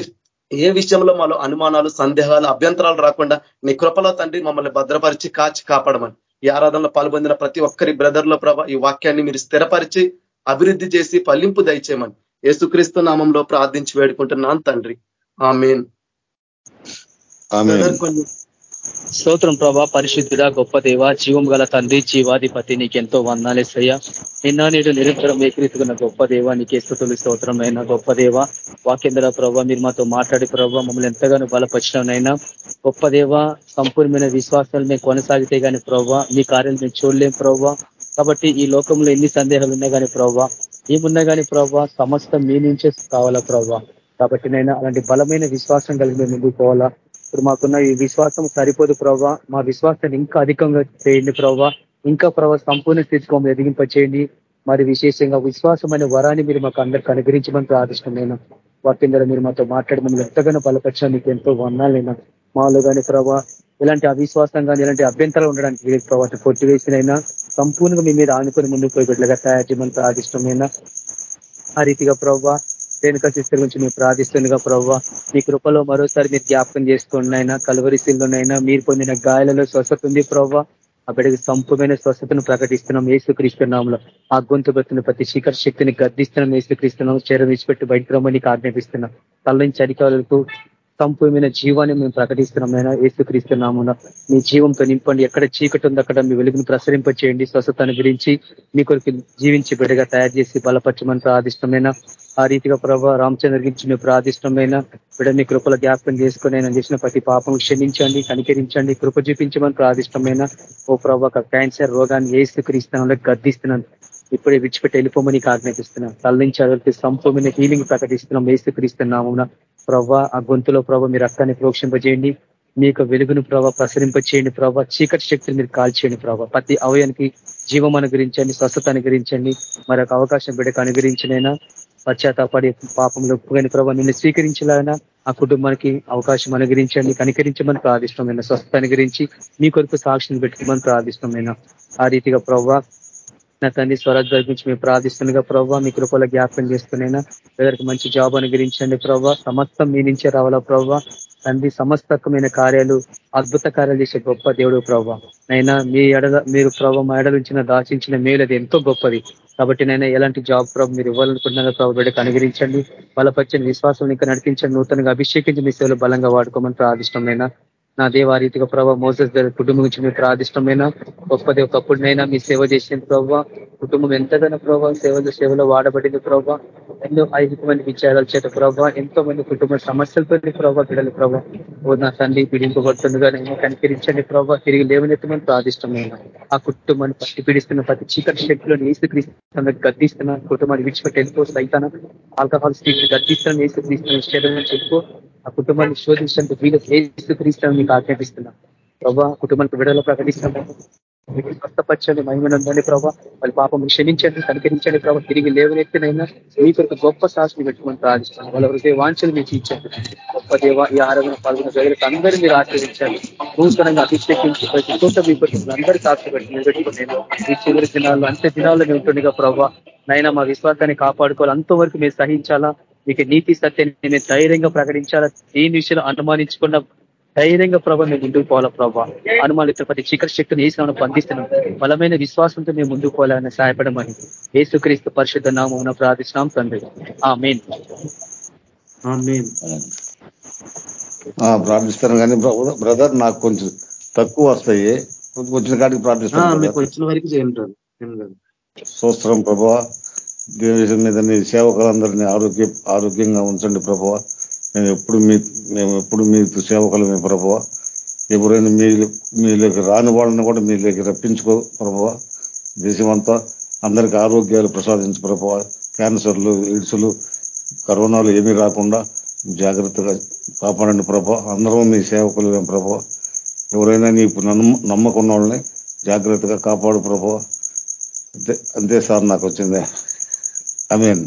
ఏ విషయంలో మాలో అనుమానాలు సందేహాలు అభ్యంతరాలు రాకుండా నీ కృపలో తండ్రి మమ్మల్ని భద్రపరిచి కాచి కాపాడమని. ఈ ఆరాధనలో పాల్పొందిన ప్రతి ఒక్కరి బ్రదర్లో ప్రభ ఈ వాక్యాన్ని మీరు స్థిరపరిచి అభివృద్ధి చేసి ఫలింపు దయచేయమని యేసుక్రీస్తు నామంలో ప్రార్థించి వేడుకుంటున్నాను తండ్రి. ఆమెన్. స్తోత్రం ప్రభా పరిశుద్ధుడ గొప్ప దేవ జీవం గల తండ్రి జీవాధిపతి నీకెంతో వందాలేసయ్యా నిన్న నేడు నిరంతరం ఏకరీతున్న గొప్ప దేవ నీకే స్థుతులు స్తోత్రమైన గొప్ప దేవ. వాకేంద్ర ప్రభావ మీరు మాతో మాట్లాడి ప్రభావ మమ్మల్ని ఎంతగానో బలపరిచినైనా గొప్ప దేవ సంపూర్ణమైన విశ్వాసాలు మేము కొనసాగితే గాని ప్రభావ మీ కార్యాలు మేము చూడలేం ప్రభావ కాబట్టి ఈ లోకంలో ఎన్ని సందేహాలు ఉన్నా కానీ ప్రభావ ఏమున్నా కానీ ప్రభావ సమస్త మీ నుంచే కావాలా ప్రభావ కాబట్టి నైనా అలాంటి బలమైన విశ్వాసం కలిగి మేము ముందుకు పోవాలా. ఇప్పుడు మాకున్న ఈ విశ్వాసం సరిపోదు ప్రభావ మా విశ్వాసాన్ని ఇంకా అధికంగా చేయండి ప్రభావ ఇంకా ప్రభావ సంపూర్ణ స్థితికి ఎదిగింప చేయండి మరి విశేషంగా విశ్వాసం అనే వరాన్ని మీరు మాకు అందరికి అనుగ్రహించమని ప్రార్థిష్టమైన వాక్యంలో మీరు మాతో మాట్లాడి మమ్మల్ని ఎంతగానో బలపరిచా మీకు ఎంతో వందాలైనా మాలో కానీ ప్రభావ ఇలాంటి అవిశ్వాసం కానీ ఇలాంటి అభ్యంతరాలు ఉండడానికి వీరికి ప్రభావం కొట్టివేసినైనా సంపూర్ణంగా మీ మీద ఆనుకొని ముందుకు పోయి బిడ్డగా తయారు చేయమని ప్రార్థిష్టమైన ఆ రీతిగా ప్రభావ రేణుక సిస్టర్ గురించి మేము ప్రార్థిస్తుండగా ప్రవ్వ మీ కృపలో మరోసారి మీరు జ్ఞాపకం చేసుకోండినైనా కలువరిశీల్లోనైనా మీరు పొందిన గాయాలలో స్వస్థత ఉంది ప్రవ్వ. ఆ బిడ్డకి సంపూర్ణమైన స్వస్థతను ప్రకటిస్తున్నాం ఏసుక్రీస్తున్నాంలో ఆ గొంతు పెడుతున్న ప్రతి శిఖర శక్తిని గద్దిస్తున్నాం ఏసుక్రీస్తున్నాం చీర విడిచిపెట్టి బయటకు రమ్మని ఆజ్ఞాపిస్తున్నాం. తల నుంచి అధికారులకు సంపూర్ణమైన జీవాన్ని మేము ప్రకటిస్తున్నాం. అయినా ఏసుక్రీస్తున్నామున మీ జీవంతో నింపండి. ఎక్కడ చీకటి ఉంది అక్కడ మీ వెలుగును ప్రసరింపచేయండి. స్వస్థతను గురించి మీ కొరకు జీవించి బిడ్డగా తయారు చేసి బలపరచమని ప్రాదిష్టమైన ఆ రీతిగా ప్రభావ రామచంద్ర గురించి మేము ప్రార్థిష్టమైన బిడ్డ మీ కృపల జ్ఞాపకం చేసుకుని నేను చేసిన ప్రతి పాపం క్షమించండి కనికరించండి కృప చూపించమని ప్రార్థిష్టమైన ఓ ప్రభావ క్యాన్సర్ రోగాన్ని ఏసుక్రీస్తున్నాంలో గర్దిస్తున్నాను ఇప్పుడే విడిచిపెట్టి వెళ్ళిపోమని ఆజ్ఞాపిస్తున్నాం తల నుంచి అదొకటి సంపూర్ణ హీలింగ్ ప్రకటిస్తున్నాం. ఏసుక్రీస్తున్నామున ప్రభా ఆ గొంతులో ప్రభావ మీ రక్తాన్ని ప్రోక్షింపజేయండి. మీ యొక్క వెలుగును ప్రభావ ప్రసరింపచేయండి ప్రభావ చీకటి శక్తిని మీరు కాల్చేయండి ప్రభావ ప్రతి అవయానికి జీవం అనుగ్రహించండి స్వస్థత అనుగ్రహించండి. మరొక అవకాశం బిడ్డకు అనుగ్రహించినైనా పశ్చాత్తాపడి పాపంలో పోయిన ప్రభావ నిన్ను స్వీకరించాలైనా ఆ కుటుంబానికి అవకాశం అనుగ్రహించండి. కనికరించమని ప్రార్థిష్టమైన స్వస్థత అనుగ్రహించి మీ కొరకు సాక్షిని పెట్టుకోమని ప్రార్థిష్టమైన ఆ రీతిగా ప్రభావ నా తండ్రి స్వరాజ్ గురించి మేము ప్రార్థిస్తుండగా ప్రభావ మీ కృపలో జ్ఞాపకం చేస్తున్నైనా ఎవరికి మంచి జాబ్ అనుగ్రహించండి ప్రభావ సమస్తం మీ నుంచే రావాలా ప్రభావ తండ్రి సమస్తకమైన కార్యాలు అద్భుత కార్యాలు చేసే గొప్ప దేవుడు ప్రభావ నైనా మీ ఎడల మీరు ప్రభావ మా ఎడలించిన దాచించిన మేలు అది ఎంతో గొప్పది. కాబట్టి నైనా ఎలాంటి జాబ్ ప్రభు మీరు ఇవ్వాలనుకుంటున్నారో ప్రభు బిడ్డకు అనుగ్రహించండి. బలపరిచని విశ్వాసం ఇంకా నడిపించండి. నూతనంగా అభిషేకించి మీ సేవలు బలంగా వాడుకోమని ప్రార్థిష్టమైన నా దేవ రీతిగా ప్రభావ మోసస్ కుటుంబం నుంచి మీ ప్రాదిష్టమైన గొప్పది ఒకప్పుడునైనా మీ సేవ చేసిన ప్రభావ కుటుంబం ఎంతగానో ప్రభావ సేవలు సేవలో వాడబడింది ప్రభావ ఎన్నో ఐదు మంది విచారాలు చేత ప్రభావ ఎంతో మంది కుటుంబ సమస్యలతో ప్రభావ బిడలు ప్రభావ ఓ నా తండ్రి పీడింపబడుతుండగా నేను కనికరించండి ప్రభావ తిరిగి లేవనెత్తమని ప్రాదిష్టమైన ఆ కుటుంబాన్ని పట్టి పీడిస్తున్న ప్రతి చీకటి శక్తిలో నీసు క్రీస్తున్న గద్దిస్తున్న కుటుంబాన్ని విడిచిపెట్టి వెళ్ళిపో సైతాన. ఆల్కహాల్ స్పీడ్ గద్దిస్తున్న నీసు క్రీస్తున్న శరీరం చెప్పుకో ఆ కుటుంబాన్ని శోధించడానికి వీళ్ళు క్రీస్తాను మీకు ఆజ్ఞాపిస్తున్నా ప్రభా కుటుంబానికి విడుదల ప్రకటిస్తున్నాం. మీకు స్వస్థపరచండి మహిమనుందండి ప్రభా. వాళ్ళ పాపం క్షమించండి కనికరించండి ప్రభావ తిరిగి లేవనెత్తినైనా మీ కొరకు గొప్ప సాక్షిని పెట్టుకుని ప్రార్థిస్తాను వాళ్ళ హృదయ వాంఛలు మీకు ఇచ్చండి గొప్ప దేవ ఈ ఆరోగ్యం పాల్గొన్న ప్రజలకు అందరూ మీరు ఆశ్రయించండి నూతనంగా అభిషేకించి ప్రతి చోట మీ కొరకు అందరూ సాక్షి పెట్టుకుని ఈ చివరి దినాల్లో అంత్య దినాల్లో ఉంటుండగా ప్రభా. నైనా మా విశ్వాసాన్ని కాపాడుకోవాలి. అంతవరకు మీరు సహించాలా? మీకు నీతి సత్యాన్ని మేము ధైర్యంగా ప్రకటించాలా? ఈ విషయంలో అనుమానించకుండా ధైర్యంగా ప్రభావ మేము ముందుకు పోవాలా ప్రభావ అనుమానిత ప్రతి చీకటి శక్తిని వేసిన బంధిస్తున్నాం బలమైన విశ్వాసంతో మేము ముందుకు పోవాలని సహాయపడమని ఏసుక్రీస్తు పరిశుద్ధ నామం ప్రార్థిస్తున్నాం తండ్రి. ఆ మెయిన్ ప్రార్థిస్తాను కానీ బ్రదర్ నాకు కొంచెం తక్కువ వస్తాయి. వచ్చిన కాడికి ఆ, ప్రార్థిస్తాం మీకు వచ్చిన వరకు చేయండి ప్రభావ దేశం మీద నీ సేవకులందరినీ ఆరోగ్య ఆరోగ్యంగా ఉంచండి ప్రభావ మేము ఎప్పుడు మీ మేము ఎప్పుడు మీ సేవకులమే ప్రభావ? ఎవరైనా మీ మీలోకి రాని వాళ్ళని కూడా మీలోకి రప్పించుకో ప్రభావ. దేశమంతా అందరికి ఆరోగ్యాలు ప్రసాదించు ప్రభావ. క్యాన్సర్లు ఎయిడ్స్లు కరోనాలు ఏమీ రాకుండా జాగ్రత్తగా కాపాడండి ప్రభా అందరం మీ సేవకులమే ప్రభావ. ఎవరైనా నీ నమ్మకున్న వాళ్ళని జాగ్రత్తగా కాపాడు ప్రభావ. అంతే అంతే సార్ నాకు వచ్చింది. ఐ మీన్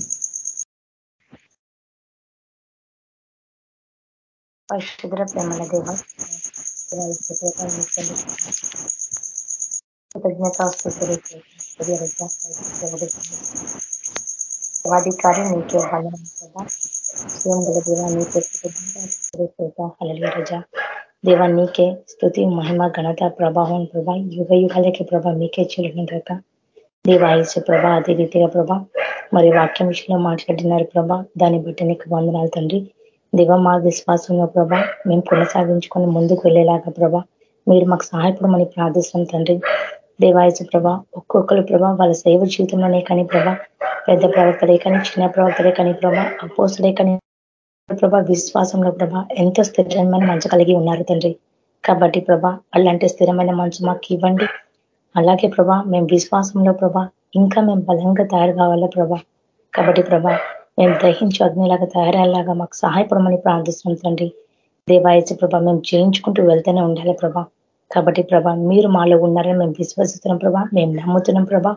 పరిశుద్ర ప్రేమల దేవ సర్వాధికారి నీకే వందనం కదా శివం గల దేవ నీకే రజ. దేవ నీకే స్థుతి మహిమ ఘనత ప్రభావం ప్రభా. యుగ యుగాలకి ప్రభా మీకే చెల్లిన గాక దేవాయసు ప్రభా అదే రీతిగా ప్రభా. మరి వాక్యం విషయంలో మాట్లాడినారు ప్రభా. దాన్ని బట్టి నీకు వందనాలు తండ్రి. దివ మా విశ్వాసంలో ప్రభా మేము కొనసాగించుకొని ముందుకు వెళ్ళేలాగా ప్రభా మీరు మాకు సహాయపడమని ప్రార్థిస్తాం తండ్రి. దేవాయసు ప్రభా ఒక్కొక్కరు ప్రభా వాళ్ళ సేవ జీవితంలోనే కానీ ప్రభా పెద్ద ప్రవక్తలే కానీ చిన్న ప్రవక్తలే కానీ ప్రభా అపోసులే కానీ ప్రభా విశ్వాసంలో ప్రభా ఎంతో స్థిరమైన మంచు కలిగి ఉన్నారు తండ్రి. కాబట్టి ప్రభా అలాంటి స్థిరమైన మంచు మాకు ఇవ్వండి. అలాగే ప్రభా మేము విశ్వాసంలో ప్రభా ఇంకా మేము బలంగా తయారు కావాలా ప్రభా. కాబట్టి ప్రభా మేము దహించి అగ్నిలాగా తయారయ్యేలాగా మాకు సహాయపడమని ప్రార్థిస్తున్నాం తండ్రి. దేవాయచ ప్రభా మేము చేయించుకుంటూ వెళ్తూనే ఉండాలి ప్రభా. కాబట్టి ప్రభా మీరు మాలో ఉన్నారని మేము విశ్వసిస్తున్నాం ప్రభా. మేము నమ్ముతున్నాం ప్రభా.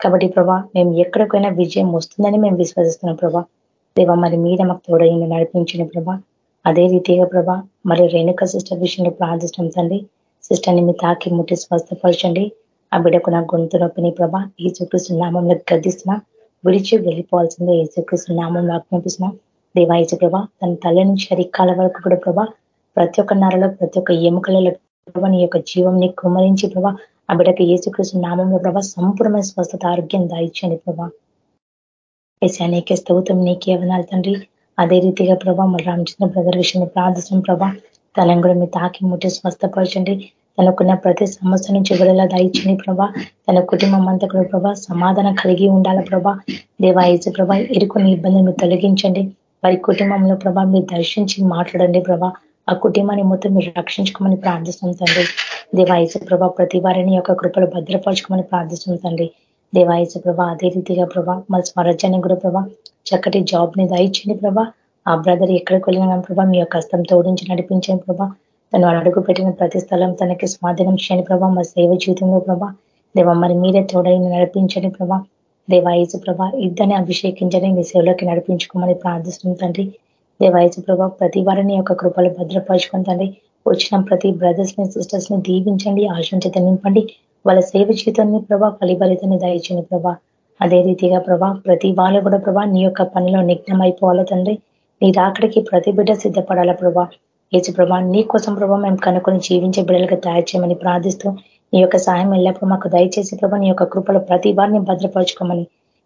కాబట్టి ప్రభా మేము ఎక్కడికైనా విజయం వస్తుందని మేము విశ్వసిస్తున్నాం ప్రభా. దేవా మరి మీద మాకు తోడైంది నడిపించిన ప్రభా. అదే రీతిగా ప్రభా మరి రేణుక సిస్టర్ విషయంలో ప్రార్థిస్తాం తండ్రి. సిస్టర్ని మీ తాకి ముట్టి స్వస్థపరచండి. ఆ బిడ్డకు నా గొంతు నొప్పిని ప్రభా ఈ చుట్టూ సున్నామంలో గద్దిస్తున్నా. విడిచి వెళ్ళిపోవాల్సిందే ఏసుకృష్ణ నామంలో ఆజ్ఞాపిస్తున్నా దేవాయచ ప్రభా తన తల్లి నుంచి అరికాల వరకు కూడా ప్రభా ప్రతి ఒక్క నరలో ప్రతి ఒక్క ఎముకలలో ప్రభా నీ యొక్క జీవం ని కుమరించి ప్రభా ఆ బిడ్డకి ఏసుకృష్ణ నామంలో ప్రభా సంపూర్ణమైన స్వస్థత ఆరోగ్యం దాయిచ్చండి ప్రభా. ఏసా నీకే స్తోత్రం నీకే అవనాలు తండ్రి. అదే రీతిగా ప్రభా మన రామచంద్ర బ్రదర్ విషయంలో ప్రార్థిస్తున్న ప్రభా. తనను కూడా మీ తాకి ముట్టి స్వస్థపరచండి. తనకున్న ప్రతి సమస్య నుంచి విడుదల ప్రభా. తన కుటుంబం అంతా కూడా ప్రభా సమాధానం కలిగి ఉండాలి ప్రభా. దేవాయసు ప్రభా ఇరుకుని ఇబ్బందులు మీరు తొలగించండి. వారి కుటుంబంలో ప్రభా మీరు దర్శించి మాట్లాడండి ప్రభా. ఆ కుటుంబాన్ని మొత్తం మీరు రక్షించుకోమని ప్రార్థిస్తుంది తండ్రి. దేవాయసు ప్రభా ప్రతి వారిని యొక్క కృపలు భద్రపరచుకోమని ప్రార్థిస్తుంది తండ్రి. దేవాయసు ప్రభా అదే రీతిగా ప్రభా మన స్వరాజ్యాన్ని కూడా ప్రభా చక్కటి జాబ్ని దయచండి ప్రభా. ఆ బ్రదర్ ఎక్కడికి వెళ్ళినా ప్రభా మీ యొక్క హస్తం తోడించి నడిపించండి ప్రభా. తను అడుగు పెట్టిన ప్రతి స్థలం తనకి స్వాధీనం. చేయని ప్రభా మా సేవ జీవితంలో ప్రభా దేవ మరి మీరే తోడైన నడిపించండి ప్రభా. దేవాయసు ప్రభా ఇద్దరిని అభిషేకించని మీ సేవలోకి నడిపించుకోమని ప్రార్థిస్తుంది తండ్రి. దేవాయసు ప్రభా ప్రతి వారిని యొక్క కృపలు భద్రపరుచుకుని తండ్రి వచ్చిన ప్రతి బ్రదర్స్ని సిస్టర్స్ని దీవించండి ఆశించత నింపండి. వాళ్ళ సేవ జీవితాన్ని ప్రభా ఫలిఫలితాన్ని దయచండి ప్రభా. అదే రీతిగా ప్రభా ప్రతి వాళ్ళు కూడా ప్రభా నీ యొక్క పనిలో నిఘ్నం అయిపోవాలా తండ్రి. నీ రాకడికి ప్రతి బిడ్డ సిద్ధపడాలా ప్రభా. ఏసు ప్రభా నీ కోసం ప్రభా మేము కనుకొని జీవించే బిడ్డలుగా తయారు చేయమని ప్రార్థిస్తూ నీ యొక్క సహాయం ఎల్లప్పుడూ మాకు దయచేసి ప్రభా నీ యొక్క కృపలో ప్రతి వారిని భద్రపరచుకోమని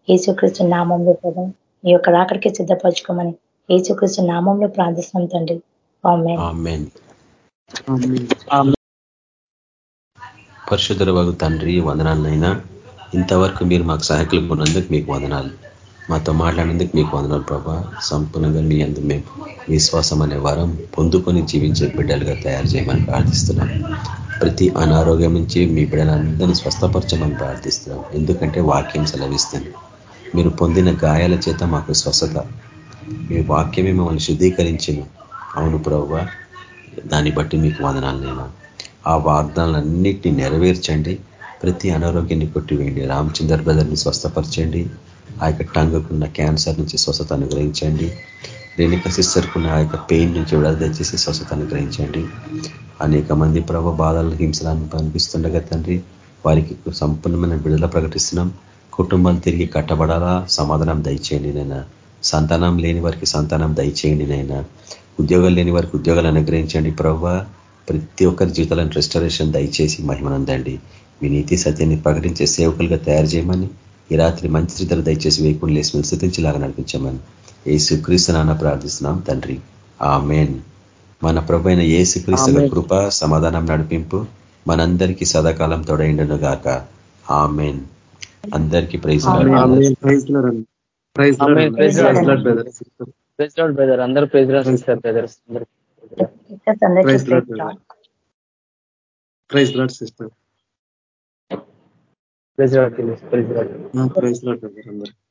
యేసుక్రీస్తు నామంలో ప్రభా నీ యొక్క రాకడికి సిద్ధపరచుకోమని యేసుక్రీస్తు నామంలో ప్రార్థిస్తాం తండ్రి. వగు తండ్రి వందనాలనైనా ఇంతవరకు మీరు మాకు సహాయకులు ఉన్నందుకు మీకు వందనాలు. మాతో మాట్లాడినందుకు మీకు వందనాలు ప్రభా. సంపూర్ణంగా మీ అందు మేము విశ్వాసం అనే వరం పొందుకొని జీవించే బిడ్డలుగా తయారు చేయమని ప్రార్థిస్తున్నాం. ప్రతి అనారోగ్యం నుంచి మీ బిడ్డలందరినీ స్వస్థపరచమని ప్రార్థిస్తున్నాం. ఎందుకంటే వాక్యం సెలవిస్తుంది. మీరు పొందిన గాయాల చేత మాకు స్వస్థత. మీ వాక్యమే మమ్మల్ని శుద్ధీకరించింది. అవును ప్రభు. దాన్ని బట్టి మీకు వందనాలు నేను? ఆ వాగ్దానాలన్నిటినీ నెరవేర్చండి. ప్రతి అనారోగ్యాన్ని కొట్టివేయండి. రామచందర్ బ్రదర్ని స్వస్థపరచండి. ఆ యొక్క టంగుకున్న క్యాన్సర్ నుంచి స్వస్థత అనుగ్రహించండి రేణుక సిస్టర్కున్న ఆ యొక్క పెయిన్ నుంచి విడుదల తెచ్చేసి స్వస్థత అనుగ్రహించండి అనేక మంది ప్రభ బాధలు హింసలను అనిపిస్తుండగా తండ్రి వారికి సంపూర్ణమైన విడుదల ప్రకటిస్తున్నాం. కుటుంబాలు తిరిగి కట్టబడాలా? సమాధానం దయచేయండి నైనా సంతానం లేని వారికి సంతానం దయచేయండి నైనా ఉద్యోగాలు లేని వారికి ఉద్యోగాలు అనుగ్రహించండి ప్రభ. ప్రతి ఒక్కరి జీవితాలను రెస్టరేషన్ దయచేసి మహిమనందండి. మీ నీతి సత్యాన్ని ప్రకటించే సేవకులుగా తయారు చేయమని ఈ రాత్రి మంచి స్థితిలో దయచేసి వేయకుండా లేసి మేము స్థితించేలాగా నడిపించమని ఏ సుక్రీస్తు నాన్న ప్రార్థిస్తున్నాం తండ్రి. ఆ మేన్ మన ప్రభు అయిన ఏ సుక్రీస్తు ఆమేన్. కృప సమాధానం నడిపింపు మనందరికీ సదాకాలం తోడైండును గాక. ఆమెన్. అందరికీ ప్రైజ్. బ్రదర్. అందరూ brothers. Praise lord sister. Praise lord praise lord praise lord brother అందరు